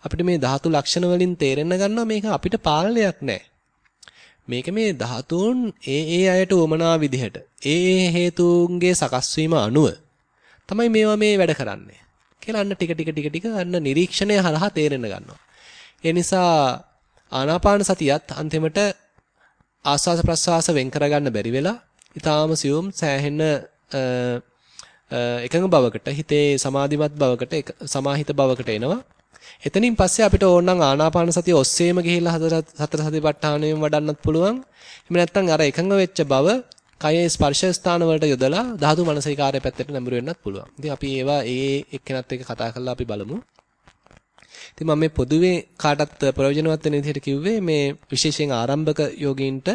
අපිට මේ ධාතු ලක්ෂණ වලින් තේරෙන්න ගන්නවා මේක අපිට පාලනයක් නැහැ. මේක මේ ධාතුන් ඒ ඒ අයට උමනා විදිහට ඒ ඒ හේතුන්ගේ සකස් වීම අනුව තමයි මේවා මේ වැඩ කරන්නේ. කියලා අන්න ටික ටික ටික ටික අන්න නිරීක්ෂණය හරහා තේරෙන්න ගන්නවා. ඒ නිසා ආනාපාන සතියත් අන්තිමට ආස්වාස ප්‍රස්වාස වෙන් කරගන්න බැරි වෙලා ඊටාම සියුම් සෑහෙන එකඟ බවකට හිතේ සමාධිමත් බවකට සමාහිත බවකට එනවා. එතනින් පස්සේ අපිට ඕනනම් ආනාපාන සතිය ඔස්සේම ගිහිල්ලා හතර සතිපට්ඨානයෙන් වඩන්නත් පුළුවන්. එහෙම නැත්නම් අර එකඟ වෙච්ච බව කයේ ස්පර්ශ ස්ථාන වලට යොදලා ධාතු මනසිකාරය පැත්තට නැඹුරු වෙන්නත් පුළුවන්. ඉතින් අපි ඒවා ඒ එක්කෙනත් එක්ක කතා කරලා අපි බලමු. ඉතින් මම මේ පොදුවේ කාටත් ප්‍රයෝජනවත් වෙන විදිහට කිව්වේ මේ විශේෂයෙන් ආරම්භක යෝගීන්ට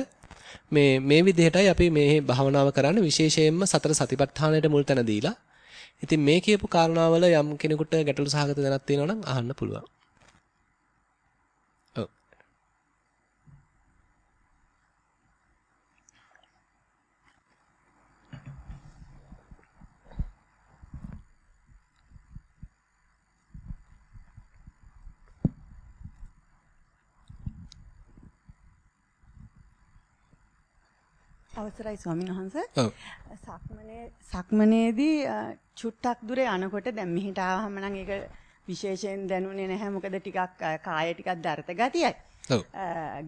මේ මේ විදිහටයි අපි මේ භාවනාව කරන්නේ විශේෂයෙන්ම සතර සතිපට්ඨානයට මුල් තැන දීලා. ඉතින් මේ කියපු කාරණාවල යම් කෙනෙකුට ගැටලු සහගත දැනක් තියෙනවා නම් අහන්න පුළුවන්. අවසරයි ස්වාමීන් වහන්සේ. සක්මනේ සක්මනේදී චුට්ටක් දුර යනකොට දැන් මෙහිට ආවම නම් ඒක විශේෂයෙන් දැනුනේ නැහැ මොකද ටිකක් කාය ටිකක් දරත ගතියයි. ඔව්.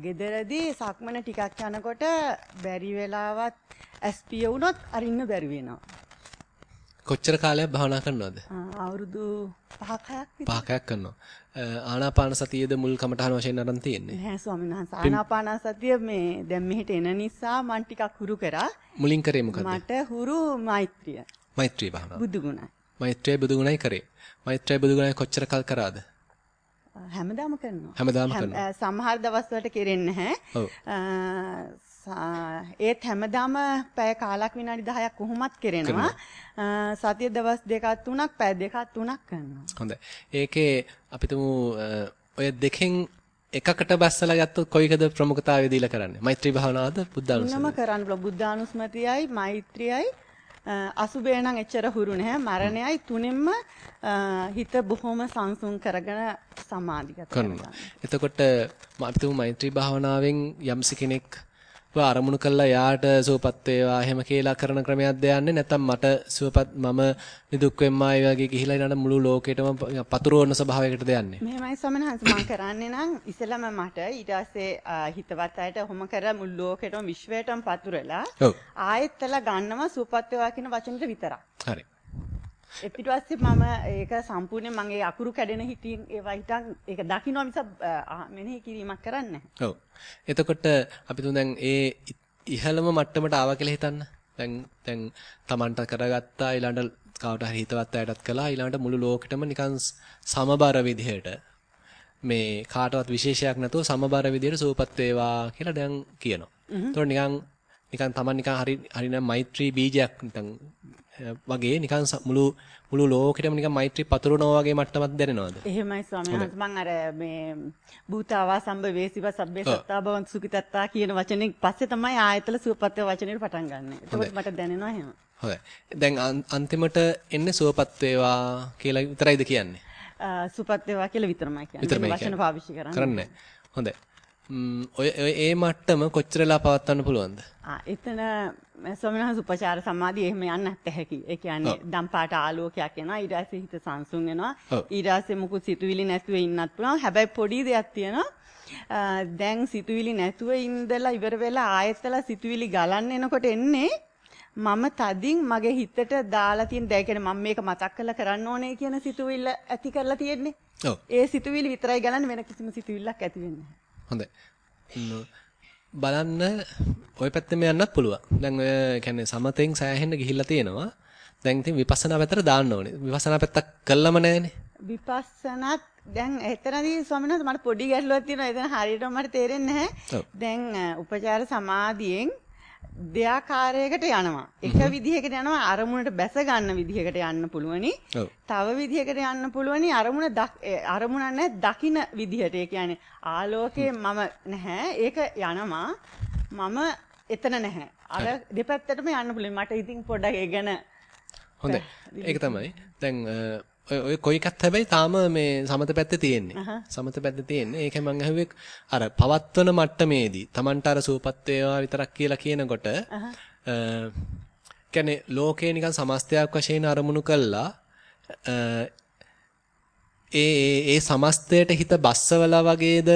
ගෙදරදී සක්මන ටිකක් යනකොට බැරි වෙලාවත් ඇස්පිය වුණොත් අරින්න බැරි වෙනවා. කොච්චර කාලයක් භාවනා කරනවද? අවුරුදු 5ක් 6ක් විතර. 5ක් කරනවා. ආනාපාන සතියේද මුල් කමටහන වශයෙන් අරන් තියෙන්නේ. නෑ ස්වාමීන් වහන්සේ ආනාපාන සතිය මේ දැන් මෙහෙට එන නිසා මම ටිකක් හුරු කරා. මුලින් කරේ මොකද්ද? මට හුරු මෛත්‍රිය. මෛත්‍රී භාවනාව. බුදු ගුණයි. මෛත්‍රිය බුදු ගුණයි කරේ. මෛත්‍රිය බුදු ගුණයි කොච්චර කල් කරාද? හැමදාම කරනවා. හැමදාම කරනවා. සමහර දවස් වලට කෙරෙන්නේ නැහැ. ඒත් හැමදාම පැය කාලක් විනාඩි 10ක් කොහොමත් කෙරෙනවා. සතිය දවස් දෙකක් තුනක් පැය දෙකක් තුනක් කරනවා. හොඳයි. ඒකේ අපි තුමු ඔය දෙකෙන් එකකට බැස්සලා ගත්තොත් කොයිකද ප්‍රමුඛතාවය දීලා කරන්නේ? මෛත්‍රී භාවනාවද බුද්ධානුස්මතියද? තුනම කරන්න බුද්ධානුස්මතියයි මෛත්‍රියයි අසුබේ නම් එච්චර හුරු නැහැ. මරණයයි තුනෙන්ම හිත බොහොම සංසුන් කරගෙන සමාධිගත කරනවා. එතකොට අපි තුමු මෛත්‍රී භාවනාවෙන් යම්සි කෙනෙක් අරමුණු කළා යාට සුවපත් වේවා. එහෙම කියලා කරන ක්‍රමයක්ද යන්නේ නැත්නම් මට සුවපත් මම නිදුක් වෙම්මා ඒ වගේ ගිහිලා ඊළඟ මුළු ලෝකෙටම පතුරවන ස්වභාවයකටද යන්නේ මෙහෙමයි සමනහස මම කරන්නේ නම් ඉස්සෙල්ලාම මට ඊට පස්සේ හිතවත් අයට ඔහොම කරලා මුළු ලෝකෙටම විශ්වයටම පතුරලා ආයෙත්ලා ගන්නවා සුවපත් වේවා කියන වචනෙට විතරක්. හරි ඊට පස්සේ මම ඒක සම්පූර්ණයෙන් මම ඒ අකුරු කැඩෙන හිතින් ඒවා හිටන් ඒක දකින්න මිස මෙනෙහි කිරීමක් කරන්නේ ඔව්. එතකොට අපි තුන් දැන් ඒ ඉහළම මට්ටමට ආවා කියලා හිතන්න. දැන් දැන් Tamanට කරගත්තා ඊළඟට කවට හරි හිතවත් අයටත් කළා ඊළඟට මුළු ලෝකෙටම නිකන් සමබර විදිහට මේ කාටවත් විශේෂයක් නැතුව සමබර විදිහට සූපත් වේවා කියලා දැන් කියනවා. ඒතකොට නිකන් නිකන් Taman නිකන් හරි හරිනම් මෛත්‍රී බීජයක් නිකන් වගේ නිකන් මුළු මුළු ලෝකෙටම නිකන් මෛත්‍රී පතුරවනවා වගේ මට්ටමක් දැනෙනවද? එහෙමයි ස්වාමීන් වහන්සේ මම අර මේ භූතාවා සම්බ වේසිව සබ්බේ සත්තා භවන්තු සුඛිතත්තා කියන වචනේ පස්සේ තමයි ආයතල සුවපත් වචනේ පටන් ගන්න. ඒකත් මට දැනෙනවා එහෙම. හොඳයි. දැන් අන්තිමට එන්නේ සුවපත් වේවා කියලා විතරයිද කියන්නේ? සුවපත් වේවා කියලා විතරමයි කියන්නේ. වචන පාවිච්චි කරන්නේ. කරන්නේ. හොඳයි. ඔය ඒ මට්ටම කොච්චරලා පවත්වන්න පුළුවන්ද? ආ එතන ස්වාමීන් උපචාර සමාධිය එහෙම යන්න නැහැකි. ඒ කියන්නේ දම්පාට ආලෝකයක් එනවා ඊට පස්සේ හිත සංසුන් වෙනවා. ඊට පස්සේ මුකුත් සිතුවිලි නැතුව ඉන්නත් පුළුවන්. හැබැයි පොඩි දෙයක් තියෙනවා. දැන් සිතුවිලි නැතුව ඉඳලා ඉවර වෙලා ආයෙත්ලා සිතුවිලි ගලන්න එනකොට එන්නේ මම තදින් මගේ හිතට දාලා තියෙන දැන් කියන්නේ මම මේක මතක් කරලා කරන්න ඕනේ කියන සිතුවිල්ල ඇති කරලා තියෙන්නේ. ඒ සිතුවිලි විතරයි ගලන්නේ වෙන කිසිම සිතුවිල්ලක් ඇති වෙන්නේ නැහැ. හොඳයි. බලන්න ওই පැත්තෙම යන්නත් පුළුවන්. දැන් ඔය කියන්නේ සමතෙන් සෑහෙන්න ගිහිල්ලා තියෙනවා. දැන් ඉතින් විපස්සනා පැත්තට දාන්න ඕනේ. විපස්සනා පැත්තක් කළම නැහැනේ. විපස්සනාත් දැන් එතනදී ස්වාමීන් වහන්සේ මට පොඩි ගැටලුවක් තියෙනවා. එතන හරියටම මට තේරෙන්නේ නැහැ. දැන් උපචාර සමාධියෙන් දෙයාකාරයකට යනවා. එක විදිහකට යනවා අරමුණට බැස ගන්න විදිහකට යන්න පුළුවනි. තව විදිහකට යන්න පුළුවනි අරමුණ අරමුණ නැහැ දකින විදිහට. ඒ කියන්නේ ආලෝකයේ මම නැහැ. ඒක යනවා. මම එතන නැහැ. අර දෙපැත්තටම යන්න පුළුවන්. මට ඉතින් පොඩ්ඩක් ඒ ගැන හොඳයි. ඒක තමයි. දැන් ඔය කොයි එකත් හැබැයි තාම මේ සමත පැත්තේ තියෙන්නේ. සමත පැත්තේ තියෙන්නේ. ඒකයි මම අහුවේ අර පවත්වන මට්ටමේදී Tamanට අර සූපත් වේවා විතරක් කියලා කියනකොට අ කියන්නේ ලෝකේ නිකන් සමස්තයක් වශයෙන් අරමුණු කළා ඒ ඒ සමස්තයට හිත බස්සවලා වගේද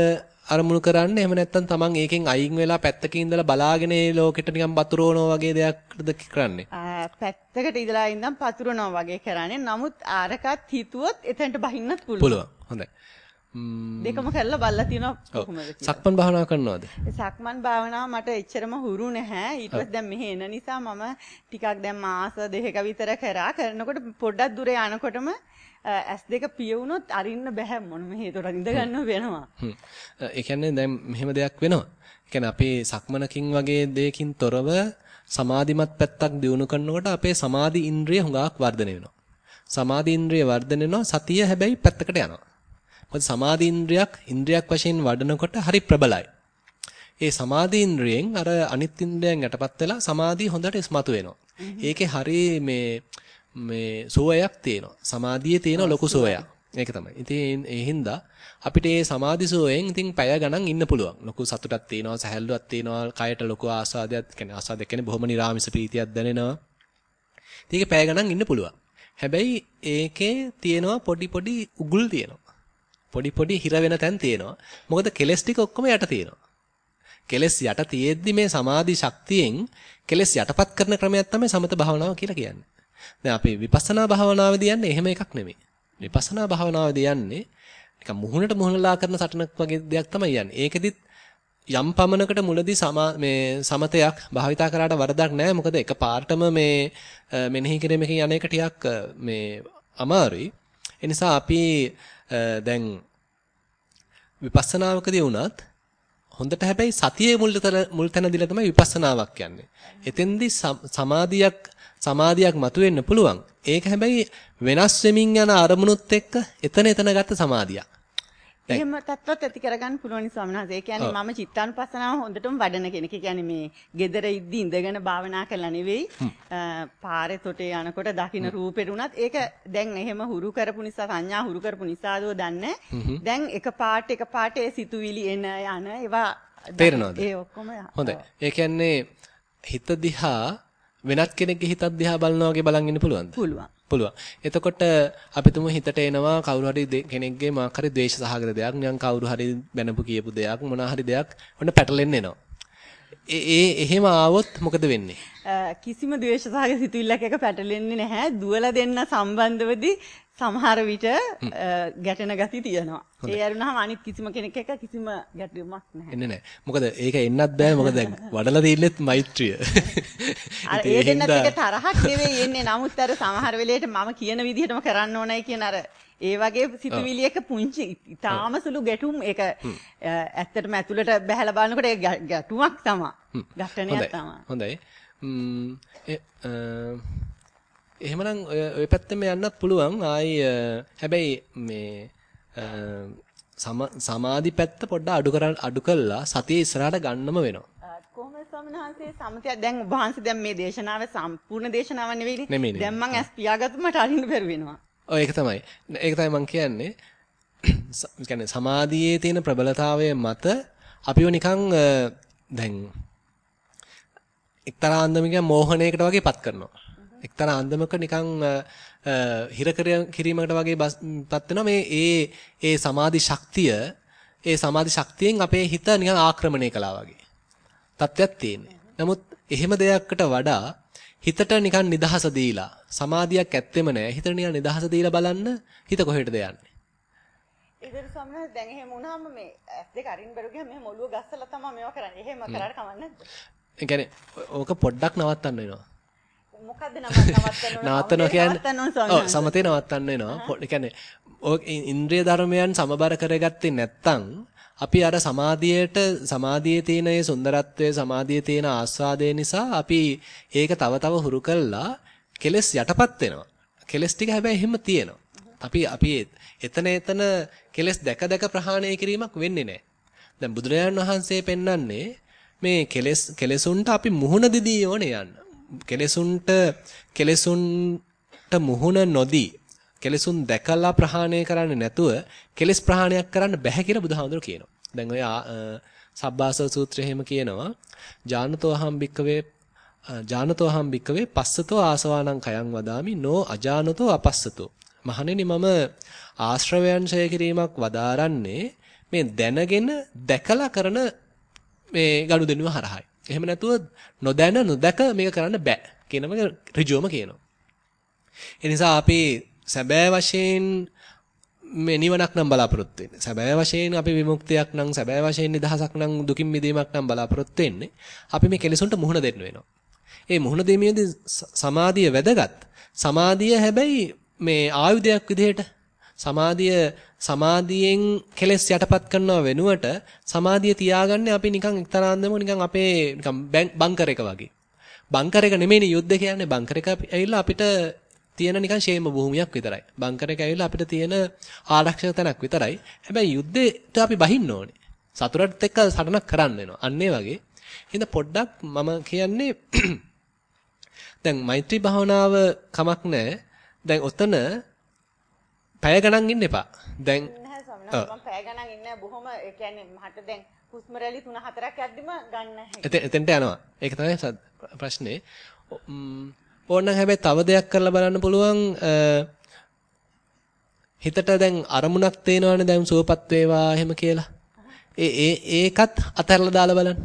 අරමුණු කරන්න එහෙම නැත්නම් තමන් ඒකෙන් අයින් වෙලා පැත්තකින් ඉඳලා බලාගෙන ඒ ලෝකෙට නිකන් පතුරවනවා වගේ දෙයක්ද කරන්නේ? පැත්තකට ඉඳලා ඉඳන් පතුරවනවා වගේ කරන්නේ. නමුත් ආරකත් හිතුවොත් එතනට බහින්නත් පුළුවන්. පුළුවන්. හොඳයි. දෙකම කරලා බලලා තියෙනවා කොහොමද සක්මන් භාවනා කරනවද? සක්මන් භාවනාව මට එච්චරම හුරු නැහැ. ඊට පස්සේ දැන් මෙහෙ එන නිසා මම ටිකක් දැන් මාස දෙකක විතර කරා. කරනකොට පොඩ්ඩක් දුර යනකොටම ඇස් දෙක පිය වුණොත් අරින්න බෑ මොනම හේතුවකට ඉඳ ගන්නව වෙනවා. ඒ කියන්නේ දැන් මෙහෙම දෙයක් වෙනවා. ඒ කියන්නේ අපේ සක්මනකින් වගේ දෙයකින් තොරව සමාධිමත් පැත්තක් දියුණු කරනකොට අපේ සමාධි ඉන්ද්‍රිය හුඟක් වර්ධනය වෙනවා. සමාධි ඉන්ද්‍රිය වර්ධනය වෙනවා සතිය හැබැයි පැත්තකට යනවා. මොකද සමාධි ඉන්ද්‍රියක් ඉන්ද්‍රියක් වශයෙන් වඩනකොට හරි ප්‍රබලයි. ඒ සමාධි ඉන්ද්‍රියෙන් අර අනිත් ඉන්ද්‍රියන් යටපත් වෙලා සමාධිය හොඳට ඉස්මතු වෙනවා. ඒකේ හරි මේ මේ සෝවයක් තියෙනවා. සමාධියේ තියෙන ලොකු සෝවයක්. ඒක තමයි. ඉතින් ඒ හින්දා අපිට මේ සමාධි සෝයෙන් ඉතින් පැය ගණන් ඉන්න පුළුවන්. ලොකු සතුටක් තියෙනවා, සැහැල්ලුවක් තියෙනවා, කයට ලොකු ආස්වාදයක්, කියන්නේ ආස්වාදයක් කියන්නේ බොහොම නිරාමිස ප්‍රීතියක් දැනෙනවා. ඉතින් පැය ගණන් ඉන්න පුළුවන්. හැබැයි ඒකේ තියෙනවා පොඩි පොඩි උගුල් තියෙනවා. පොඩි පොඩි හිර වෙන තැන් තියෙනවා. මොකද කෙලස් ටික ඔක්කොම යට තියෙනවා. කෙලස් යට තියෙද්දි මේ සමාධි ශක්තියෙන් කෙලස් යටපත් කරන ක්‍රමයක් තමයි සමත භාවනාව කියලා කියන්නේ. දැන් අපි විපස්සනා භාවනාවේදී යන්නේ එහෙම එකක් නෙමෙයි. විපස්සනා භාවනාවේදී යන්නේ නිකන් මුහුණට මුහුණලා කරන සටනක් වගේ දෙයක් තමයි යන්නේ. ඒකෙදිත් යම් පමණකට මුලදී මේ සමතයක් භාවිතා කරාට වරදක් නැහැ. මොකද එක පාර්ටම මේ මෙනෙහි කිරීමකින් යන එක ටිකක් මේ අමාරුයි. ඒ නිසා අපි දැන් විපස්සනාවකදී වුණත් හොඳට හැබැයි සතියේ මුල් තැන දීලා තමයි විපස්සනාවක් යන්නේ. එතෙන්දී සමාධියක් සමාධියක් මතුවෙන්න පුළුවන්. ඒක හැබැයි වෙනස් වෙමින් යන අරමුණුත් එක්ක එතන එතන ගත්ත සමාධියක්. එහෙම තත්ත්වත් ඇති කරගන්න පුළුවන් ස්වාමීන් වහන්සේ. ඒ කියන්නේ මම චිත්තානුපස්සනාව හොඳටම වඩන කෙනෙක්. ඒ කියන්නේ මේ gedara ඉද්දි ඉඳගෙන භාවනා කරලා නෙවෙයි. පාරේ තොටේ යනකොට දකින්න රූපෙට උනත් ඒක දැන් එහෙම හුරු කරපු නිසා සංඥා හුරු කරපු නිසාදෝ දන්නේ. දැන් එක පාට එක පාට ඒ සිතුවිලි එන යන ඒවා තේරෙනවද? ඒ ඔක්කොම හොඳයි. ඒ කියන්නේ හිත දිහා වෙනත් කෙනෙක්ගේ හිතක් දිහා බලනවා වගේ බලන් ඉන්න පුළුවන්ද? පුළුවන්. පුළුවන්. එතකොට අපි තුමු හිතට එනවා කවුරු හරි කෙනෙක්ගේ මොකක් හරි ද්වේෂ සහගත දෙයක්, නිකන් කවුරු හරි බැනපු කියපු දෙයක්, මොනවා හරි දෙයක් ඔන්න පැටලෙන්න එනවා. ඒ එහෙම ආවොත් මොකද වෙන්නේ? කිසිම ද්වේෂ සහගත සිතුවිල්ලක් එක පැටලෙන්නේ නැහැ. දුවලා දෙන්න සම්බන්ධවදී සමහර විට ගැටෙන ගති තියෙනවා. ඒ අරුණාම අනිත් කිසිම කෙනෙක් එක්ක කිසිම ගැටුමක් නැහැ. එන්නේ නැහැ. මොකද ඒක එන්නත් බෑ. මොකද දැන් වඩලා තියෙන්නේත් මෛත්‍රිය. අර ඒ දෙන්නත් එක තරහක් නෙවෙයි එන්නේ. නමුත් අර සමහර වෙලේට මම කියන විදිහටම කරන්න ඕනයි කියන අර ඒ වගේ සිතුවිලි එක පුංචි ඊටාම සුළු ගැටුම් ඒක ඇත්තටම ඇතුළට බහැලා බලනකොට ඒ ගැටුමක් තමයි. ගැටණයක් තමයි. හොඳයි. එහෙමනම් ඔය පැත්තෙම යන්නත් පුළුවන්. ආයි හැබැයි මේ සමාධි පැත්ත පොඩ්ඩක් අඩු කරන් අඩු කළා සතිය ඉස්සරහට ගන්නම වෙනවා. කොහොමද ස්වාමීන් වහන්සේ සමතය දැන් වහන්සේ දැන් මේ දේශනාවේ සම්පූර්ණ දේශනාවක් නෙවෙයිනේ. දැන් මම ඇස් පියාගත්තු මට අරින්න බැරි වෙනවා. ඔව් ඒක තමයි. ඒක තමයි මම කියන්නේ. කියන්නේ සමාධියේ තියෙන ප්‍රබලතාවය මත අපිව නිකන් දැන් එක්තරා අන්දමකින් මෝහණයකට වගේ පත් කරනවා. එක්තරා අන්දමක නිකන් හිර කිරීමකට වගේ පත් වෙනවා මේ ඒ ඒ සමාධි ශක්තිය ඒ සමාධි ශක්තියෙන් අපේ හිත නිකන් ආක්‍රමණය කළා වගේ. තත්ත්වයක් තියෙන්නේ. නමුත් එහෙම දෙයක්කට වඩා හිතට නිකන් නිදහස දීලා සමාධියක් ඇත්තෙම නැහැ. හිතට නිකන් නිදහස දීලා බලන්න හිත කොහෙටද යන්නේ? ඒකට සමහර දැන් එහෙම වුණාම මේ ඇස් දෙක අරින් බැරුව ගියාම මෙහෙම ඔළුව ගස්සලා තමයි මේවා කරන්නේ. එහෙම කරාට කමන්නේ නැද්ද? ඒ කියන්නේ ඕක පොඩ්ඩක් නවත්තන්න වෙනවා. මොකද්ද නවත්තන්න නවත්තනවා කියන්නේ ඔව් සමතේ නවත්තන්න වෙනවා. ඒ කියන්නේ ඉන්ද්‍රිය ධර්මයන් සමබර කරගත්තේ නැත්තම් අපි අර සමාධියට සමාධියේ තියෙන ඒ සුන්දරත්වයේ සමාධියේ තියෙන ආස්වාදය නිසා අපි ඒක තව තව හුරු කළා කෙලස් යටපත් වෙනවා. කෙලස් ටික හැබැයි එහෙම තියෙනවා. අපි අපි එතන එතන කෙලස් දැක දැක ප්‍රහාණය කිරීමක් වෙන්නේ නැහැ. දැන් බුදුරජාණන් වහන්සේ පෙන්වන්නේ මේ කෙලස් කෙලසුන්ට අපි මුහුණ දෙදී ඕනේ යන්න. කෙලසුන්ට කෙලසුන්ට මුහුණ නොදී කෙලසුන් දැකලා ප්‍රහාණය කරන්නේ නැතුව කෙලස් ප්‍රහාණයක් කරන්න බැහැ කියලා බුදුහාමුදුරු කියනවා. දැන් ඔය සබ්බාසව සූත්‍රය එහෙම කියනවා. ජානතෝ අහම් භික්කවේ ජානතෝ අහම් භික්කවේ පස්සතෝ ආසවානං කයං වදාමි නෝ අජානතෝ අපස්සතෝ. මහණෙනි මම ආශ්‍රවයන් ඡය කිරීමක් වදාරන්නේ මේ දැනගෙන දැකලා කරන මේ ගනුදෙනුව හරහායි. එහෙම නැතුව නොදැන නොදැක මේක කරන්න බෑ කියනම ඍජුවම කියනවා. ඒ නිසා අපි සැබෑ වශයෙන් මේ නිවනක් නම් බලාපොරොත්තු වෙන්නේ. සැබෑ වශයෙන් අපි විමුක්තියක් නම් සැබෑ වශයෙන් නිදහසක් නම් දුකින් මිදීමක් නම් බලාපොරොත්තු වෙන්නේ. අපි මේ කෙලෙසුන්ට මුහුණ දෙන්න වෙනවා. ඒ මුහුණ දෙීමේදී සමාධිය වැදගත්. සමාධිය හැබැයි මේ ආයුධයක් විදිහට සමාධිය සමාධියෙන් කෙලස් යටපත් කරනව වෙනුවට සමාධිය තියාගන්නේ අපි නිකන් එක්තරාන්දම නිකන් අපේ නිකන් බංකර් එක වගේ. බංකර් එක නෙමෙයිනේ යුද්ධ කියන්නේ බංකර් එක ඇවිල්ලා අපිට තියෙන නිකන් ෂේම භූමියක් විතරයි. බංකර් එක ඇවිල්ලා අපිට තියෙන ආරක්ෂක තැනක් විතරයි. හැබැයි යුද්ධෙට අපි බහින්න ඕනේ. සතුරට එක්ක සටනක් කරන්න වෙනවා. අන්න ඒ වගේ. එහෙනම් පොඩ්ඩක් මම කියන්නේ දැන් මෛත්‍රී භාවනාව කමක් නැහැ. දැන් ඔතන පැය ගණන් ඉන්න එපා. දැන් නැහැ ස්වාමීනි මම පැය ගණන් ඉන්නේ බොහොම ඒ කියන්නේ මට දැන් හුස්ම රැලි 3 4ක් යද්දිම ගන්න නැහැ. එතෙන්ට යනවා. ඒක තමයි ප්‍රශ්නේ. ඕනනම් හැබැයි තව දෙයක් කරලා බලන්න පුළුවන් හිතට දැන් අරමුණක් තේනවනේ දැන් සුවපත් වේවා එහෙම කියලා. ඒ ඒ ඒකත් අතහැරලා දාලා බලන්න.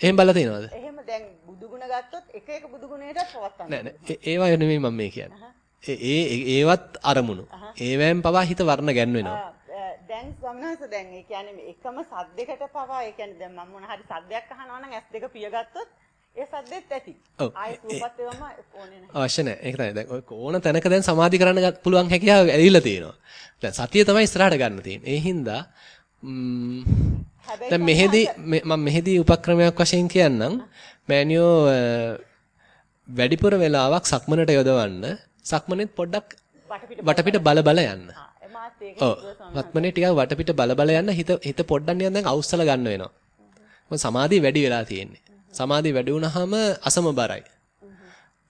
එහෙම බලලා තේනවද? එහෙම දැන් බුදුගුණ ගත්තොත් එක එක බුදුගුණයටත් පවත්තන්න. නෑ නෑ ඒවා නෙමෙයි මම මේ කියන්නේ. ඒ ඒවත් අරමුණු. ඒවෙන් පවා හිත වර්ණ ගැන්වෙනවා. දැන් ස්වාමිනාස දැන් ඒ කියන්නේ එකම සද්දයකට පවා ඒ කියන්නේ දැන් මම මොන හරි සද්දයක් අහනවා නම් S2 පියගත්තොත් ඒ සද්දෙත් ඇති. ආයෙ සූපත් ඒවම ඕනේ නැහැ. අවශ්‍ය නැහැ. ඒක තමයි. දැන් ඔය ඕන තැනක දැන් සමාධි කරන්න පුළුවන් හැකියාව ඇවිල්ලා තියෙනවා. දැන් සතිය තමයි ඉස්සරහට ගන්න තියෙන්නේ. ඒ හින්දා දැන් මෙහෙදී මම මෙහෙදී උපක්‍රමයක් වශයෙන් කියන්නම්. මෑනියෝ වැඩිපුර වෙලාවක් සක්මනට යොදවන්න සක්මනේත් පොඩ්ඩක් වටපිට බල බල යන්න. ඔව්. සක්මනේ ටිකක් වටපිට බල බල යන්න හිත හිත පොඩ්ඩක් නිකන් දැන් අවුස්සලා ගන්න වෙනවා. මොකද සමාධිය වැඩි වෙලා තියෙන්නේ. සමාධිය වැඩි වුණාම අසමබරයි.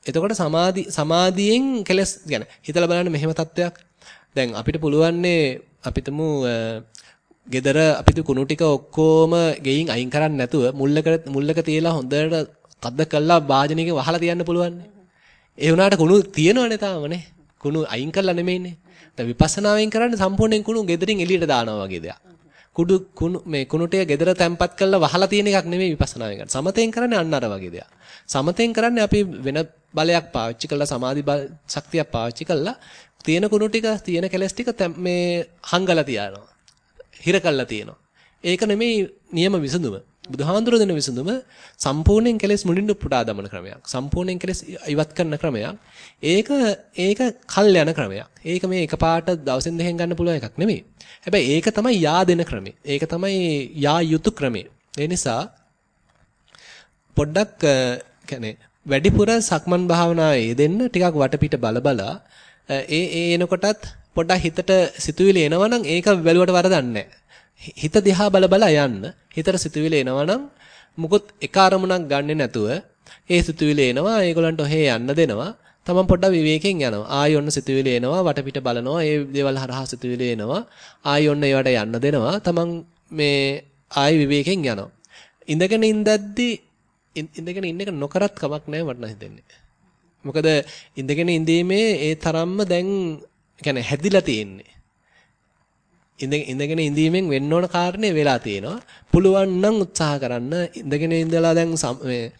එතකොට සමාධි සමාධියෙන් කෙලස් يعني හිතලා බලන්න මෙහෙම තත්වයක්. දැන් අපිට පුළුවන්නේ අපිටම gedara අපිට කුණු ටික ඔක්කොම ගෙයින් අයින් කරන්නේ නැතුව මුල්ලක මුල්ලක තියලා හොඳට තද්ද කළා වාජනයක වහලා තියන්න පුළුවන්නේ. ඒ වුණාට කුණු තියෙනවනේ තාමනේ. කුණු අයින් කරලා නෙමෙයිනේ. දැන් විපස්සනාවෙන් කරන්නේ සම්පූර්ණයෙන් කුණු gederin එළියට දානවා වගේ දෙයක්. කුඩු කුණු මේ කුණුටය gedara තැම්පත් කරලා වහලා තියෙන එකක් නෙමෙයි විපස්සනාවෙන් කරන්නේ. සමතෙන් කරන්නේ අන්න අර වගේ දෙයක්. සමතෙන් කරන්නේ අපි වෙන බලයක් පාවිච්චි කරලා සමාධි ශක්තියක් පාවිච්චි කරලා තියෙන කුණු ටික තියෙන කෙලස් ටික මේ හංගලා තියනවා. හිර කරලා තියෙනවා. ඒක නෙමෙයි නියම විසඳුම. බුදුහාඳුර දෙන විසඳුම සම්පූර්ණයෙන් කෙලෙස් මුලින්ම පුටා දමන ක්‍රමයක්. සම්පූර්ණයෙන් කෙලෙස් ඉවත් කරන ක්‍රමයක්. ඒක ඒක කල් යන ක්‍රමයක්. ඒක මේ එකපාරට දවසෙන් දෙකෙන් ගන්න පුළුවන් එකක් නෙමෙයි. හැබැයි ඒක තමයි යා දෙන ක්‍රමය. ඒක තමයි යා යුතු ක්‍රමය. ඒ නිසා පොඩ්ඩක් කියන්නේ වැඩිපුර සක්මන් භාවනාවේ යෙදෙන්න ටිකක් වටපිට බලබලා ඒ ඒ එනකොටත් පොඩ්ඩක් හිතට සිතුවිලි එනවනම් ඒක බැලුවට වරදක් හිත දිහා බල බල යන්න. හිතට සිතුවිලි එනවනම් මුකුත් එක අරමුණක් ගන්නෙ නැතුව ඒ සිතුවිලි එනවා ඒගොල්ලන්ට ඔහේ යන්න දෙනවා. තමන් පොඩ්ඩක් විවේකයෙන් යනවා. ආයි ඔන්න සිතුවිලි එනවා වටපිට බලනවා. ඒ දේවල් හරහා සිතුවිලි එනවා. ආයි ඔන්න ඒවට යන්න දෙනවා. තමන් මේ ආයි විවේකයෙන් යනවා. ඉඳගෙන ඉඳද්දි ඉඳගෙන ඉන්න එක නොකරත් කමක් නැහැ මට හිතෙන්නේ. මොකද ඉඳගෙන ඉඳීමේ ඒ තරම්ම දැන් කියන්නේ හැදිලා තියෙන්නේ. ඉඳගෙන ඉඳීමෙන් වෙන්න ඕන කාරණේ වෙලා තියෙනවා. පුළුවන් නම් උත්සාහ කරන්න ඉඳගෙන ඉඳලා දැන් මේ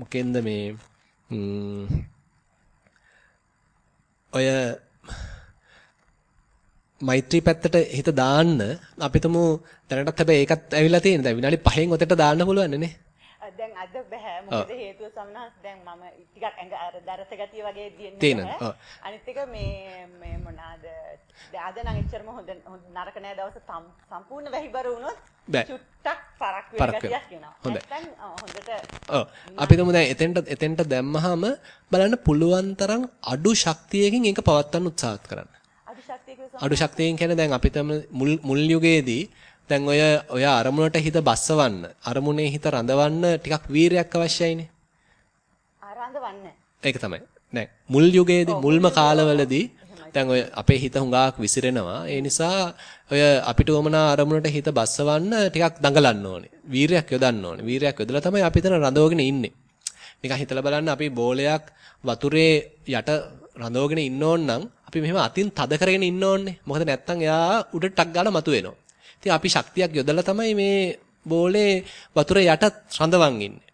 මොකෙන්ද මේ ඔය මෛත්‍රී පැත්තට හිත දාන්න අපිටම දැනටත් හැබැයි ඒකත් ඇවිල්ලා තියෙන. දැන් විනාඩි 5න් ඔතට දාන්න පුළුවන් නේ. දැන් අද බෑ. මොකද හේතුව සමනහස් දැන් මම ටිකක් ඇඟ අර දරස ගතිය වගේ දින්නේ නැහැ. අනිත් එක මේ මේ මොනවාද අද නම් එච්චරම හොඳ නරක නෑ දවස සම්පූර්ණ වැහිබර වුණොත් චුට්ටක් පරක් වෙන ගතියක් එනවා. නැත්නම් හොඳට ඔව් අපි තුමු දැන් එතෙන්ට එතෙන්ට දැම්මහම බලන්න පුළුවන් තරම් අඩු ශක්තියකින් ඒක පවත්වන්න උත්සාහ කරන්න. අඩු ශක්තියක අඩු ශක්තියෙන් කියන්නේ දැන් අපි මුල් මුල් යුගයේදී දැන් ඔය ඔය අරමුණට හිත බස්සවන්න අරමුණේ හිත රඳවන්න ටිකක් වීරයක් අවශ්‍යයිනේ. ආරඳවන්න. ඒක තමයි. දැන් මුල් යුගයේදී මුල්ම කාලවලදී දැන් ඔය අපේ හිත හුඟක් විසිරෙනවා. ඒ නිසා ඔය අපිට වමනා අරමුණට හිත බස්සවන්න ටිකක් දඟලන්න ඕනේ. වීරයක් යොදන්න ඕනේ. වීරයක් යොදලා තමයි අපි එතන රඳවගෙන ඉන්නේ. නිකන් හිතලා බලන්න අපි බෝලයක් වතුරේ යට රඳවගෙන ඉන්න ඕන නම් අපි මෙහෙම අතින් තද කරගෙන ඉන්න ඕනේ. මොකද නැත්තම් එයා උඩට ටක් ගාලා මතුවෙනවා. ඉතින් අපි ශක්තියක් යොදලා තමයි මේ බෝලේ වතුර යට රඳවන් ඉන්නේ.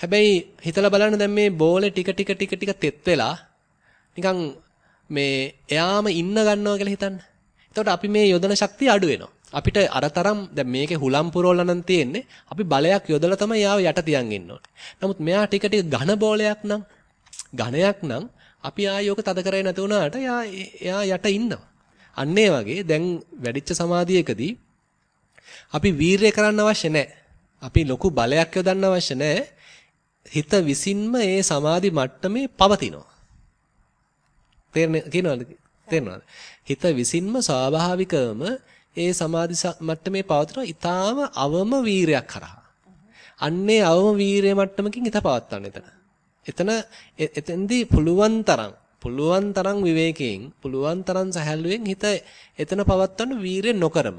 හැබැයි හිතලා බලන්න දැන් මේ බෝලේ ටික ටික ටික ටික තෙත් වෙලා නිකන් මේ එයාම ඉන්න ගන්නවා කියලා හිතන්න. එතකොට අපි මේ යොදන ශක්තිය අඩු වෙනවා. අපිට අරතරම් දැන් මේකේ හුලම් පුරවලා නම් තියෙන්නේ අපි බලයක් යොදලා තමයි යාව යට තියන් ඉන්න ඕනේ. නමුත් මෙයා ටික ටික ඝන බෝලයක් නම් ඝනයක් නම් අපි ආයෝක තද කරේ නැති වුණාට එයා එයා යට ඉන්නවා. අන්න ඒ වගේ දැන් වැඩිච්ච සමාධියකදී අපි වීරය කරන්න අවශ්‍ය නැහැ. අපි ලොකු බලයක් යොදන්න අවශ්‍ය නැහැ. හිත විසින්ම ඒ සමාධි මට්ටමේ පවතිනවා. තේරෙන්නේ කියනවද? තේරෙනවද? හිත විසින්ම ස්වාභාවිකවම ඒ සමාධි මට්ටමේ පවතිනවා. ඊටාම අවම වීරයක් කරා. අන්නේ අවම වීරය මට්ටමකින් හිත පවත්වන්න එතන. එතන එතෙන්දී පුළුවන් තරම් පුළුවන් තරම් විවේකයෙන් පුළුවන් තරම් සැහැල්ලුවෙන් හිත එතන පවත්වන්න වීරය නොකරම.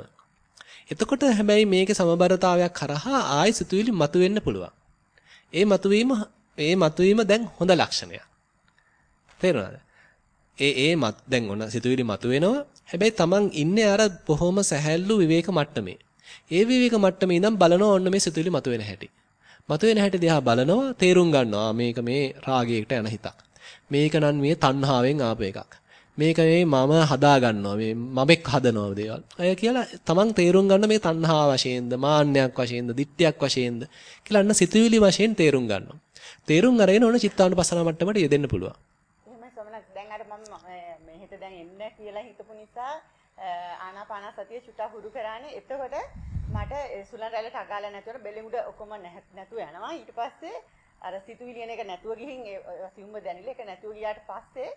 එතකොට හැබැයි මේකේ සමබරතාවයක් කරහා ආයි සිතුවිලි මතුවෙන්න පුළුවන්. ඒ මතුවීම ඒ මතුවීම දැන් හොඳ ලක්ෂණයක්. තේරුණාද? ඒ ඒ මත් දැන් ඔන්න සිතුවිලි මතුවෙනවා. හැබැයි Taman ඉන්නේ අර බොහොම සැහැල්ලු විවේක මට්ටමේ. ඒ විවේක මට්ටමේ ඉඳන් බලනවා ඔන්න මේ සිතුවිලි මතුවෙන හැටි. මතුවෙන හැටි දිහා බලනවා තේරුම් ගන්නවා මේක මේ රාගයකට යන හිතක්. මේක නම් මේ තණ්හාවෙන් ආපු එකක්. මේක මේ මම හදා ගන්නවා මේ මමෙක් හදනවා දේවල්. අය කියලා තමන් තේරුම් ගන්න මේ තණ්හා වශයෙන්ද මාන්නයක් වශයෙන්ද දිට්ඨියක් වශයෙන්ද කියලා අන්න සිතුවිලි වශයෙන් තේරුම් ගන්නවා. තේරුම් අරගෙන ඕන චිත්තානුපස්සන මට්ටමට යෙදෙන්න පුළුවන්. එහෙමයි සමනක් දැන් අර මම මේ හිත දැන් එන්න කියලා හිතපු නිසා ආනාපාන සතිය චුට්ටක් හුරු කරානේ. එතකොට මට සුලන් රැල්ලට අගාලා නැතුව බෙලෙමුඩ ඔක්කොම නැතුව යනවා. ඊට පස්සේ අර සිතුවිලි එන එක නැතුව ගිහින් ඒ සිවුම්බ දැනිලා ඒක නැතුව ගියාට පස්සේ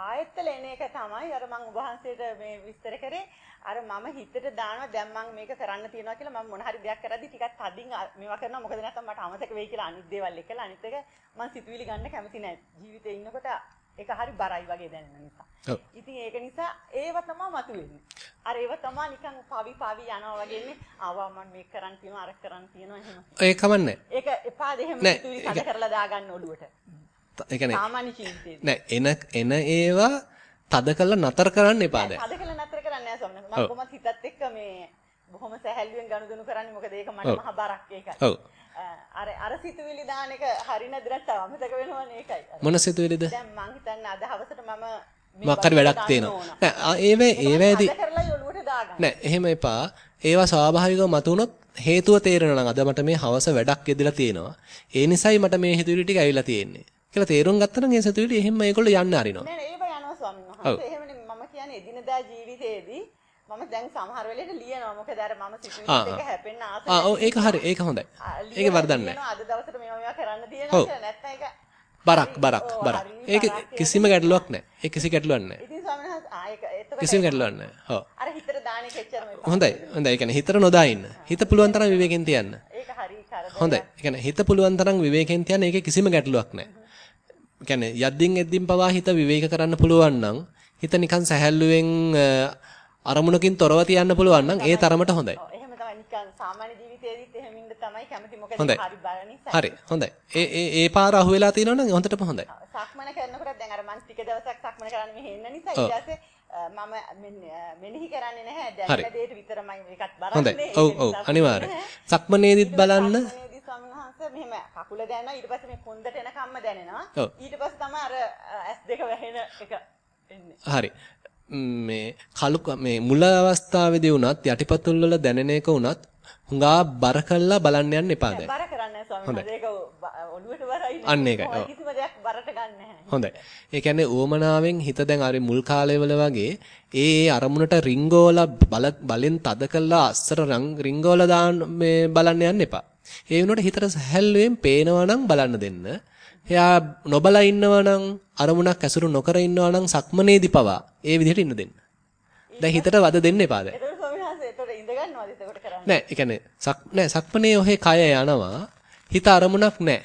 ආයෙත්තල එන එක තමයි අර මම ඔබ වහන්සේට මේ විස්තර කරේ. අර මම හිතට දානවා දැන් මම මේක කරන්න තියනවා කියලා මම මොන හරි දෙයක් කරද්දි ටිකක් තදින් මේවා කරනවා. මොකද නැත්නම් මට අමතක වෙයි කියලා අනිත් දේවල් එකලා අනිත් එක මම සිතුවිලි ගන්න කැමති නැහැ ජීවිතේ ඉන්නකොට ඒක හරි බරයි වගේ දැනෙන නිසා. ඉතින් ඒක නිසා ඒව තමයි මතුවෙන්නේ. අර ඒව තමයි නිකන් පවි පවි යනවා වගේ ඉන්නේ. ආවා මම මේක කරන් තියනවා අර කරන් තියනවා එහෙම. ඒක කමන්නේ. ඒක එපාද එහෙම සිතුවිලි සැද කරලා දාගන්න ඔළුවට. ඒ කියන්නේ සාමාන්‍ය ජීවිතේ. නෑ එන එන ඒවා තද කරලා නතර කරන්න එපා දැන්. තද කරලා නතර කරන්නේ නෑ සොම්න. මම කොහොමද හිතත් එක්ක මේ බොහොම සැහැල්ලුවෙන් ගනුදෙනු කරන්නේ මොකද ඒක මට මහ බරක් ඒකයි. ඔව්. අර අර සිතුවිලි දාන එක හරි නැද්ද නැත්නම් අමතක වෙනවනේ ඒකයි. මොන සිතුවිලිද? දැන් මං හිතන්නේ අද හවසට මම මොකක් වැඩක් තියෙනවා. නෑ ඒවේ ඒවැදී නෑ එහෙම එපා. ඒවා ස්වාභාවිකව මතුනොත් හේතුව තේරෙනවා නම් අද මට මේ හවස වැඩක් යෙදලා තියෙනවා. ඒ නිසයි මට මේ හිතුවිලි ටික ඇවිල්ලා තියෙන්නේ. කියලා තේරුම් ගත්තා නම් ඒ සිතුවිලි එහෙම ඒගොල්ලෝ යන්න අරිනවා. නෑ නෑ ඒව යනවා ස්වාමීන් වහන්සේ. එහෙමනේ මම කියන්නේ එදිනදා ජීවිතේදී මම දැන් සමහර වෙලෙට ලියනවා. මොකද අර මම සිතුවිලි දෙක හැපෙන්න ආස ආ ඔව් ඒක හරි ඒක හොඳයි. ඒක වරදක් නැහැ. අද දවසට මේවා මේවා කරන්න තියෙනවා කියලා නැත්නම් ඒක බරක් බරක් බරක්. ඒක කිසිම ගැටලුවක් නැහැ. ඒ කිසි ගැටලුවක් නැහැ. ඉතින් ස්වාමීන් වහන්සේ ආ ඒක එතකොට කිසිම ගැටලුවක් නැහැ. ඔව්. අර හිතට දාන එක එච්චරම. හොඳයි. හොඳයි. ඒ කියන්නේ හිතට නොදා ඉන්න. හිත පුළුවන් තරම් විවේකයෙන් තියන්න. ඒක හරි කරදරයක්. හොඳයි. ඒ කියන්නේ හිත පුළුවන් තරම් විවේකයෙන් තියන්න ඒකේ කිසිම ගැටලුවක් නැහැ. ඒ කියන්නේ යද්දින් එද්දින් පවා හිත විවේක කරන්න පුළුවන් නම් හිත නිකන් සැහැල්ලුවෙන් අරමුණකින් තොරව තියන්න පුළුවන් නම් ඒ තරමට හොඳයි. එහෙම තමයි නිකන් සාමාන්‍ය ජීවිතේදීත් එහෙම ඉන්න තමයි කැමති මොකද. හරි බල නිසා. හරි. හොඳයි. ඒ ඒ ඒ පාර අහුවෙලා තියෙනවනම් හොඳටම හොඳයි. සක්මන කරනකොට දැන් අර මං ටික දවසක් සක්මන කරන්න මෙහෙ එන්න නිසා. ඊට පස්සේ මම මෙනෙහි කරන්නේ නැහැ හරි. දැන් දෙයට විතරමයි මේකත් බරක් හොඳයි. ඔව් ඔව් අනිවාර්යයෙන්. සක්මනේදිත් බලන්න සක්මනේදී ස්වාමීන් වහන්සේ මෙහෙම කකුල දැනෙනවා ඊට පස්සේ මේ කොන්දට එනකම්ම දැනෙනවා. ඊට පස්සේ තමයි අර ඇස් දෙක වැහෙන එක එන්නේ. හරි. මේ කලු මේ මුල අවස්ථාවේදී වුණත් යටිපතුල් වල දැනෙන එක වුණත් හුඟා බර කළා බලන්න යන්න එපා දැන්. බර කරන්නේ ස්වාමීන් වහන්සේ ඒක ඔළුවට බරයි නේ. අන්න ඒකයි, ඔව්. කිසිම දෙයක් බරට ගන්න නැහැ. හොඳයි. ඒ කියන්නේ ඕමනාවෙන් හිත දැන් අර මුල් කාලයවල වගේ ඒ ඒ අරමුණට රිංගෝල බල බලෙන් තද කළා අස්සර රිංගෝල දාන්න මේ බලන්න යන්න එපා. ඒ වෙනුවට හිතට සැහැල්ලුවෙන් පේනවා නම් බලන්න දෙන්න. එයා නොබලා ඉන්නවා නම් අරමුණක් ඇසුරු නොකර ඉන්නවා නම් සක්මනේදී පවා ඒ විදිහට ඉන්න දෙන්න. දැන් හිතට වද දෙන්න එපා දැන්. ඒතකොට ස්වාමීන් වහන්සේ ඒතකොට ඉඳ ගන්නවද ඒතකොට කරන්නේ? නෑ, ඒ කියන්නේ සක් නෑ සක්මනේ ඔහේ කය යනවා. හිත අරමුණක් නෑ.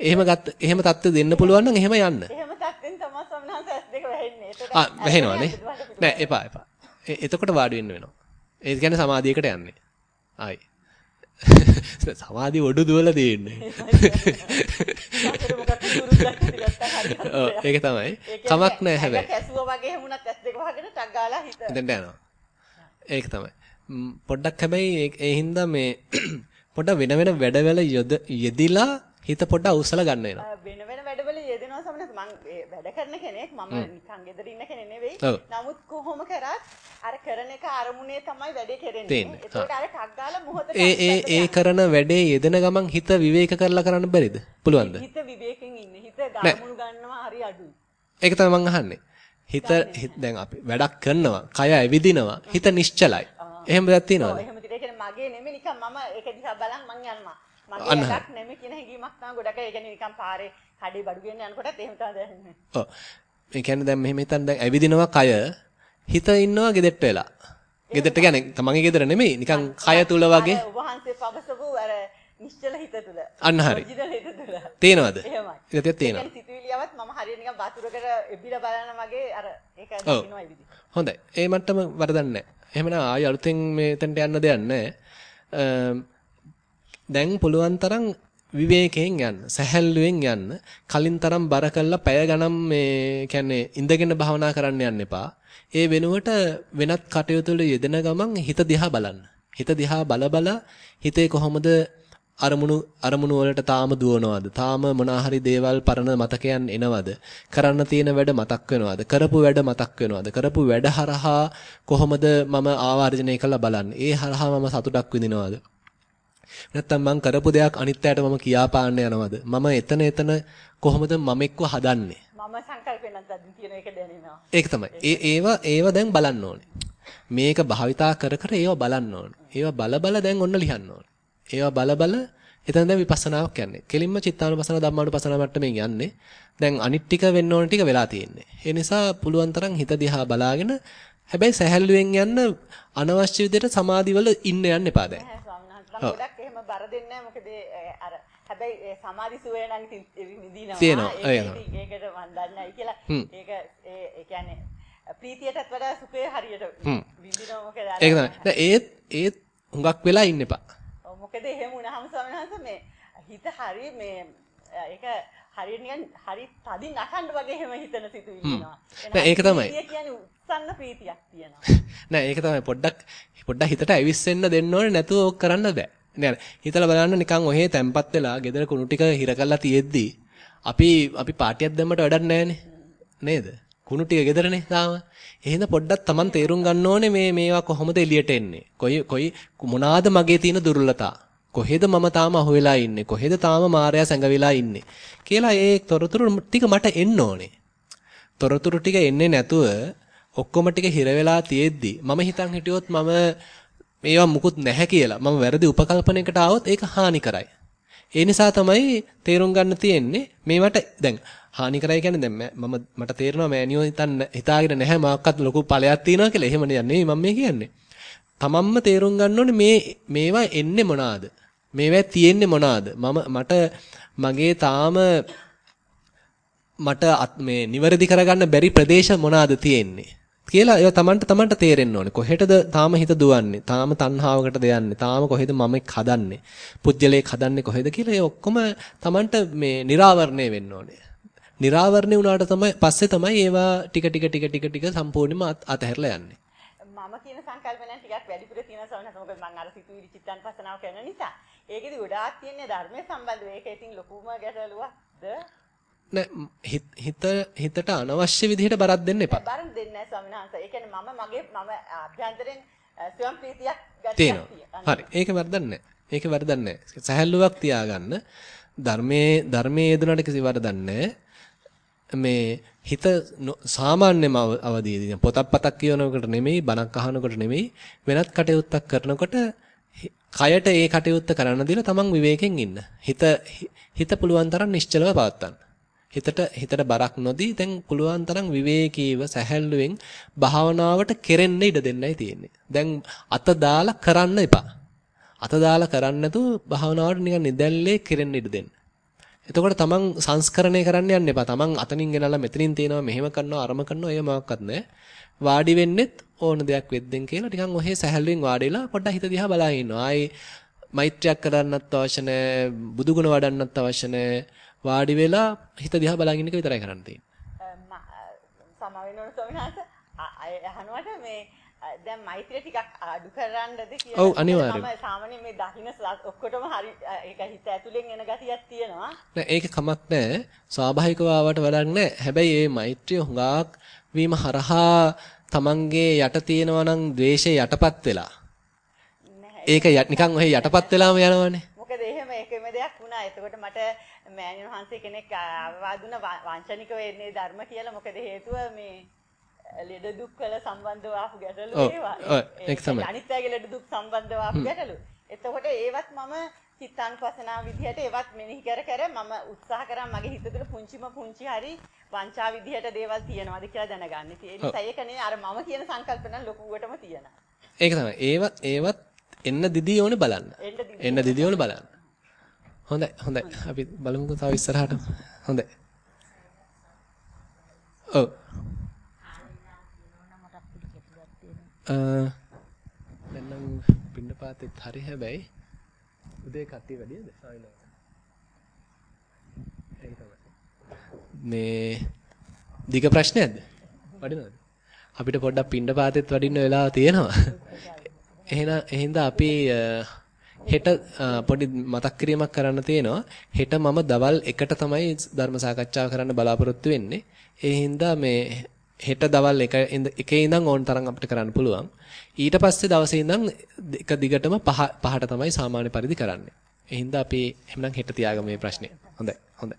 එහෙම ගත්ත එහෙම தත්ත්වෙ දෙන්න පුළුවන් නම් එහෙම යන්න. එහෙම තත්ත්වෙන් තමයි ස්වාමීන් වහන්සේ ඇස් දෙක වැහෙන්නේ. ආ වැහෙනවනේ. නෑ එපා එපා. එතකොට වාඩි වෙන්න වෙනවා. ඒ කියන්නේ සමාධියකට යන්නේ. ආයි. සමාධිය ඔඩු දුවලා දෙන්නේ. ඔව් ඒක තමයි. කමක් නෑ හැබැයි. කැසුවා වගේ හැමුණත් ඇස් දෙක වහගෙන ටක් ගාලා හිත. එතෙන්ට යනවා. ඒක තමයි. පොඩ්ඩක් හැබැයි ඒ- හින්දා මේ පොඩ්ඩක් වෙන වෙන වැඩවල යොද යෙදිලා හිත පොඩ්ඩක් අවසල ගන්න වෙනවා. වෙන වෙන මං වැඩ කරන කෙනෙක් මම නිකන් ගෙදර ඉන්න කෙනෙක් නෙවෙයි. ඔව්. නමුත් කොහොම කරත් අර කරන එක අරමුණේ තමයි වැඩේ කරන්නේ. ඒකට අර ටක් ගාලා මොහොතට ඒ ඒ ඒ කරන වැඩේ යෙදෙන ගමන් හිත විවේක කරලා කරන්න බැරිද? පුළුවන්ද? හිත විවේකයෙන් ඉන්නේ. හිත ගාමුණු ගන්නවා හරි අඩුයි. ඒක තමයි මං අහන්නේ. හිත දැන් අපි වැඩක් කරනවා, කය ඇවිදිනවා, හිත නිශ්චලයි. එහෙම දෙයක් ඔව් තියනවද? එහෙම තිරේ කියන්නේ මගේ නෙමෙයි නිකන් මම ඒක දිහා බලන් මං යනවා. මගේ. වැඩක් නෙමෙයි කියන හැඟීමක් තමයි ගොඩක් ඒ කියන්නේ නිකන් පාරේ කඩේ බඩු ගෙන්න යනකොටත් එහෙම තමයි දැනෙන්නේ. ඔව්. ඒ කියන්නේ දැන් මෙහෙම හිතන්න දැන් ඇවිදිනවා කය, හිත ඉන්නවා ගෙදෙට්ට වෙලා. ගෙදෙට්ට කියන්නේ තමන්ගේ ගෙදර නෙමෙයි, නිකන් කය තුල වගේ වහන්සේ පවසපු අර නිශ්චල හිත තුල. අන්න හරි. හිත තුල. තේනවද? එහෙමයි. ගතියක් තියෙනවා. කියන්නේ සිතුවිලියවත් මම හරියට නිකන් වතුරකට එබිලා බලන වගේ අර ඒක ඔව්. දිනනවා ඉවිදි. හොඳයි. ඒ මට්ටම වරදක් නැහැ. එහෙමනම් ආයෙ අලුතෙන් මේතෙන්ට යන්න දෙයක් නැහැ. දැන් පුළුවන් තරම් විවේකයෙන් යන්න, සැහැල්ලුවෙන් යන්න. කලින් තරම් බර කළා පැය ගණන් මේ කියන්නේ ඉඳගෙන භාවනා කරන්න යන්න එපා. ඒ වෙනුවට වෙනත් කටයුතු වල යෙදෙන ගමන් හිත දිහා බලන්න. හිත දිහා බල බල හිතේ කොහොමද අරමුණු අරමුණු වලට තාම දුවනවද? තාම මොනාහරි දේවල් පරණ මතකයන් එනවද? කරන්න තියෙන වැඩ මතක් වෙනවද? කරපු වැඩ මතක් වෙනවද? කරපු වැඩ හරහා කොහොමද මම ආවර්ජනය කළා බලන්න. ඒ හරහා මම සතුටක් විඳිනවද? නැත්තම් මං කරපු දෙයක් අනිත් අයට මම කියා පාන්න යනවද? මම එතන එතන කොහොමද මම එක්ව හදන්නේ? මම සංකල්පේ නැත්නම් තියෙන එක දැනෙනවා. ඒක තමයි. ඒ ඒවා ඒවා දැන් බලන්න ඕනේ. මේක භාවිතා කර කර ඒවා බලන්න ඕනේ. ඒවා බල බල දැන් ඔන්න ලියන්න ඕනේ. ඒවා බල බල එතන දැන් විපස්සනාවක් යන්නේ. කෙලින්ම චිත්තානුපසන ධම්මානුපසන මට්ටමින් යන්නේ. දැන් අනිත් ටික වෙන්න ඕන ටික වෙලා තියෙන්නේ. ඒ නිසා පුළුවන් තරම් හිත දිහා බලාගෙන හැබැයි සැහැල්ලුවෙන් යන්න අනවශ්‍ය විදිහට සමාධිවල ඉන්න යන්න එපා දැන්. ගොඩක් එහෙම බර දෙන්නේ නැහැ. මොකද අර හැබැයි සමාධි සුවේ නම් ඉතින් විඳිනවා. තියෙනවා. ඒකට මම දන්නේ නැහැ කියලා. ඒක ඒ කියන්නේ ප්‍රීතියටත් වඩා සුඛය හරියට. විඳිනවා මොකද අර ඒක තමයි. දැන් ඒත් ඒත් හුඟක් වෙලා ඉන්න එපා. ඔව්, මොකද එහෙම වුණාම වහන්සේ මේ හිත හරි මේ ඒක හරියට නිකන් හරි තදින් නටන්න වගේ එහෙම හිතන සිතුවිලි එනවා. නෑ, ඒක තමයි. ප්‍රීතිය කියන්නේ උත්සන්න ප්‍රීතියක් තියෙනවා. නෑ ඒක තමයි පොඩ්ඩක් පොඩ්ඩක් හිතට ඇවිස්සෙන්න දෙන්න ඕනේ නැතුව ඕක කරන්න බෑ. නෑ හිතලා බලන්න නිකන් ඔහේ තැම්පත් වෙලා ගෙදර කුණු ටික හිර කරලා තියෙද්දි අපි අපි පාටියක් දැම්මට වැඩක් නෑනේ. නේද? කුණු ටික ගෙදරනේ තාම. එහෙනම් පොඩ්ඩක් Taman තේරුම් ගන්න ඕනේ මේ මේවා කොහොමද එළියට එන්නේ. කොයි කොයි මොනවාද මගේ තියෙන දුර්වලතා. කොහෙද මම තාම අහුවෙලා ඉන්නේ? කොහෙද තාම මායя සැඟවිලා ඉන්නේ? කියලා ඒ තොරතුරු ටික මට එන්න ඕනේ. තොරතුරු ටික එන්නේ නැතුව ඔක්කොම ටික හිර වෙලා තියෙද්දි මම හිතන් හිටියොත් මම මේවා මුකුත් නැහැ කියලා මම වැරදි උපකල්පනයකට ආවොත් ඒක හානි කරයි. ඒ නිසා තමයි තේරුම් ගන්න තියෙන්නේ මේවට දැන් හානි කරයි කියන්නේ දැන් මම මට තේරෙනවා මෑනියෝ හිතන්න හිතාගෙන නැහැ මාක්කත් ලොකු ඵලයක් තියෙනවා කියලා. එහෙම නෙවෙයි මම මේ කියන්නේ. තමන්ම තේරුම් ගන්න ඕනේ මේ මේවා එන්නේ මොනවාද? මේවා තියෙන්නේ මොනවාද? මම මට මගේ තාම මට මේ නිවැරදි කරගන්න බැරි ප්‍රදේශ මොනවාද තියෙන්නේ? කියලා ඒ තමන්ට තමන්ට තේරෙන්න ඕනේ. කොහෙටද තාම හිත දුවන්නේ? තාම තණ්හාවකටද යන්නේ? තාම කොහෙද මමෙක් හදන්නේ? පුජ්‍යලේ හදන්නේ කොහෙද කියලා ඒ ඔක්කොම තමන්ට මේ निराවරණය වෙන්න ඕනේ. निराවරණය වුණාට තමයි පස්සේ තමයි ඒවා ටික ටික ටික ටික ටික සම්පූර්ණයෙන්ම අතහැරලා යන්නේ. මම කියන සංකල්පනයන් ටිකක් වැඩිපුර තියෙනවා සවනස මොකද මම අර සිතුවිලි චිත්තාන් පසනාව කරන නිසා. ඒකෙදි ගොඩාක් තියෙන ධර්මයේ සම්බන්ධ මේක ඉතින් ලොකුම ගැටලුවක්ද? නෑ හිත හිතට අනවශ්‍ය විදිහට බරක් දෙන්න එපා. බරක් දෙන්නේ නෑ ස්වාමීන් වහන්සේ. ඒ කියන්නේ මම මගේ මම අභ්‍යන්තරෙන් ස්වයං ප්‍රීතියක් තියෙනවා. හරි. ඒක වරදක් නෑ. ඒක වරදක් නෑ. සහැල්ලුවක් තියාගන්න. ධර්මයේ ධර්මයේ යෙදුනට කිසි වරදක් නෑ. මේ හිත සාමාන්‍යම අවදීදී පොතක් පතක් කියනකොට නෙමෙයි බණක් අහනකොට නෙමෙයි වෙනත් කටයුත්තක් කරනකොට කයට ඒ කටයුත්ත කරන්න දීලා තමන් විවේකයෙන් ඉන්න. හිත හිත පුළුවන් තරම් නිශ්චලව පවත්වන්න. හිතට හිතට බරක් නොදී දැන් පුළුවන් තරම් විවේකීව සැහැල්ලුවෙන් භාවනාවට කෙරෙන්න ඉඩ දෙන්නයි තියෙන්නේ. දැන් අත දාලා කරන්න එපා. අත දාලා කරන්න නැතුව භාවනාවට නිකන් නිදැල්ලේ කෙරෙන්න ඉඩ දෙන්න. එතකොට තමන් සංස්කරණය කරන්න යන්න එපා. තමන් අතනින් ගෙනල්ලා මෙතනින් තියනවා මෙහෙම කරනවා අරම කරනවා ඒ මොකක්වත් නැහැ. වාඩි වෙන්නෙත් ඕන දෙයක් වෙද්දෙන් කියලා නිකන් ඔහේ සැහැල්ලුවෙන් වාඩි වෙලා පොඩ්ඩක් හිත දිහා බලාගෙන ඉන්නවා. ආයේ මෛත්‍රියක් කරන්නත් අවශ්‍ය නැහැ. බුදුගුණ වඩන්නත් අවශ්‍ය නැහැ. වාඩි වෙලා හිත දිහා බලාගෙන ඉන්න එක විතරයි කරන්න තියෙන්නේ. සම වෙනවනේ ස්වාමීනාස අහනවට මේ දැන් මෛත්‍රිය ටිකක් අඩු කරන්නද කියලා. ඔව් අනිවාර්යයෙන්. මම සාමාන්‍යයෙන් මේ දකින්න ඔක්කොටම හරි ඒක හිත ඇතුලෙන් එන ගතියක් තියෙනවා. නෑ ඒක කමක් නෑ. ස්වාභාවිකව ආවට වැඩක් නෑ. හැබැයි මේ මෛත්‍රිය හුඟක් වීම හරහා තමන්ගේ යට තියෙනවා නම් ද්වේෂය යටපත් වෙලා. ඒක නිකන් ඔහෙ යටපත් වෙලාම යනවනේ. මොකද එහෙම එකම දෙයක් වුණා. එතකොට මට මෑණියන් වහන්සේ කෙනෙක් අවවාදුන වංචනික වෙන්නේ ධර්ම කියලා. මොකද හේතුව මේ ලෙඩ දුක් වල සම්බන්ධව ආපු ගැටලු ඒවා. ඒක තමයි. අනිත් අයගේ ලෙඩ දුක් සම්බන්ධව ආපු ගැටලු. එතකොට ඒවත් මම චිත්තානුපසනාව විදිහට ඒවත් මෙනෙහි කර කර මම උත්සාහ කරා මගේ හිත තුළ පුංචිම පුංචි හරි වංචා විදිහට දේවල් තියෙනවාද කියලා දැනගන්න. ඒ නිසා ඒකනේ අර මම කියන සංකල්පන ලොකුවටම තියෙනවා. ඒක තමයි. ඒවත් ඒවත් එන්න දිදී ඕනේ බලන්න. එන්න දිදී ඕනේ බලන්න. හොඳයි හොඳයි. අපි බලමුකෝ තව ඉස්සරහට. හොඳයි. ඔව්. දැන් නම් පින්නපාතෙත් හරි හැබැයි උදේ කට්ටිය තමයි. මේ දිග ප්‍රශ්නයක්ද? වඩිනවද? අපිට පොඩ්ඩක් පින්නපාතෙත් වඩින්න වෙලාව තියෙනවා. එහෙනම් එහෙනම් අපි හෙට පොඩි මතක් කිරීමක් කරන්න තියෙනවා. හෙට මම දවල් 1ට තමයි ධර්ම සාකච්ඡාව කරන්න බලාපොරොත්තු වෙන්නේ. ඒ හින්දා මේ හෙට දවල් 1 එකේ ඉඳන් ඕන තරම් අපිට කරන්න පුළුවන්. ඊට පස්සේ දවසේ ඉඳන් එක දිගටම පහ පහට තමයි සාමාන්‍ය පරිදි කරන්නේ. ඒ හින්දා අපි එහෙනම් හෙට තියාගමු මේ ප්‍රශ්නේ. හොඳයි. හොඳයි.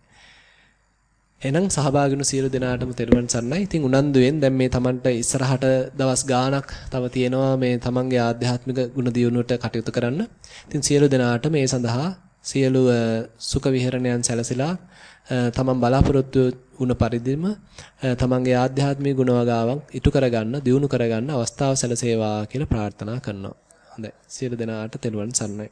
එහෙනම් සහභාගී වුණු සියලු දෙනාටම තෙරුවන් සරණයි. ඉතින් උනන්දුවෙන් දැන් මේ Tamanට ඉස්සරහට දවස් ගාණක් තව තියෙනවා මේ Tamanගේ ආධ්‍යාත්මික ගුණ දියුණුවට කටයුතු කරන්න. ඉතින් සියලු දෙනාට මේ සඳහා සියලු සුඛ විහරණයන් සැලසিলা තමන් බලාපොරොත්තු වුණ පරිදිම තමන්ගේ ආධ්‍යාත්මික ගුණවගාවන් ඉටු කරගන්න, දියුණු කරගන්න අවස්ථාව සැලසේවා කියලා ප්‍රාර්ථනා කරනවා. හොඳයි. සියලු දෙනාට තෙරුවන් සරණයි.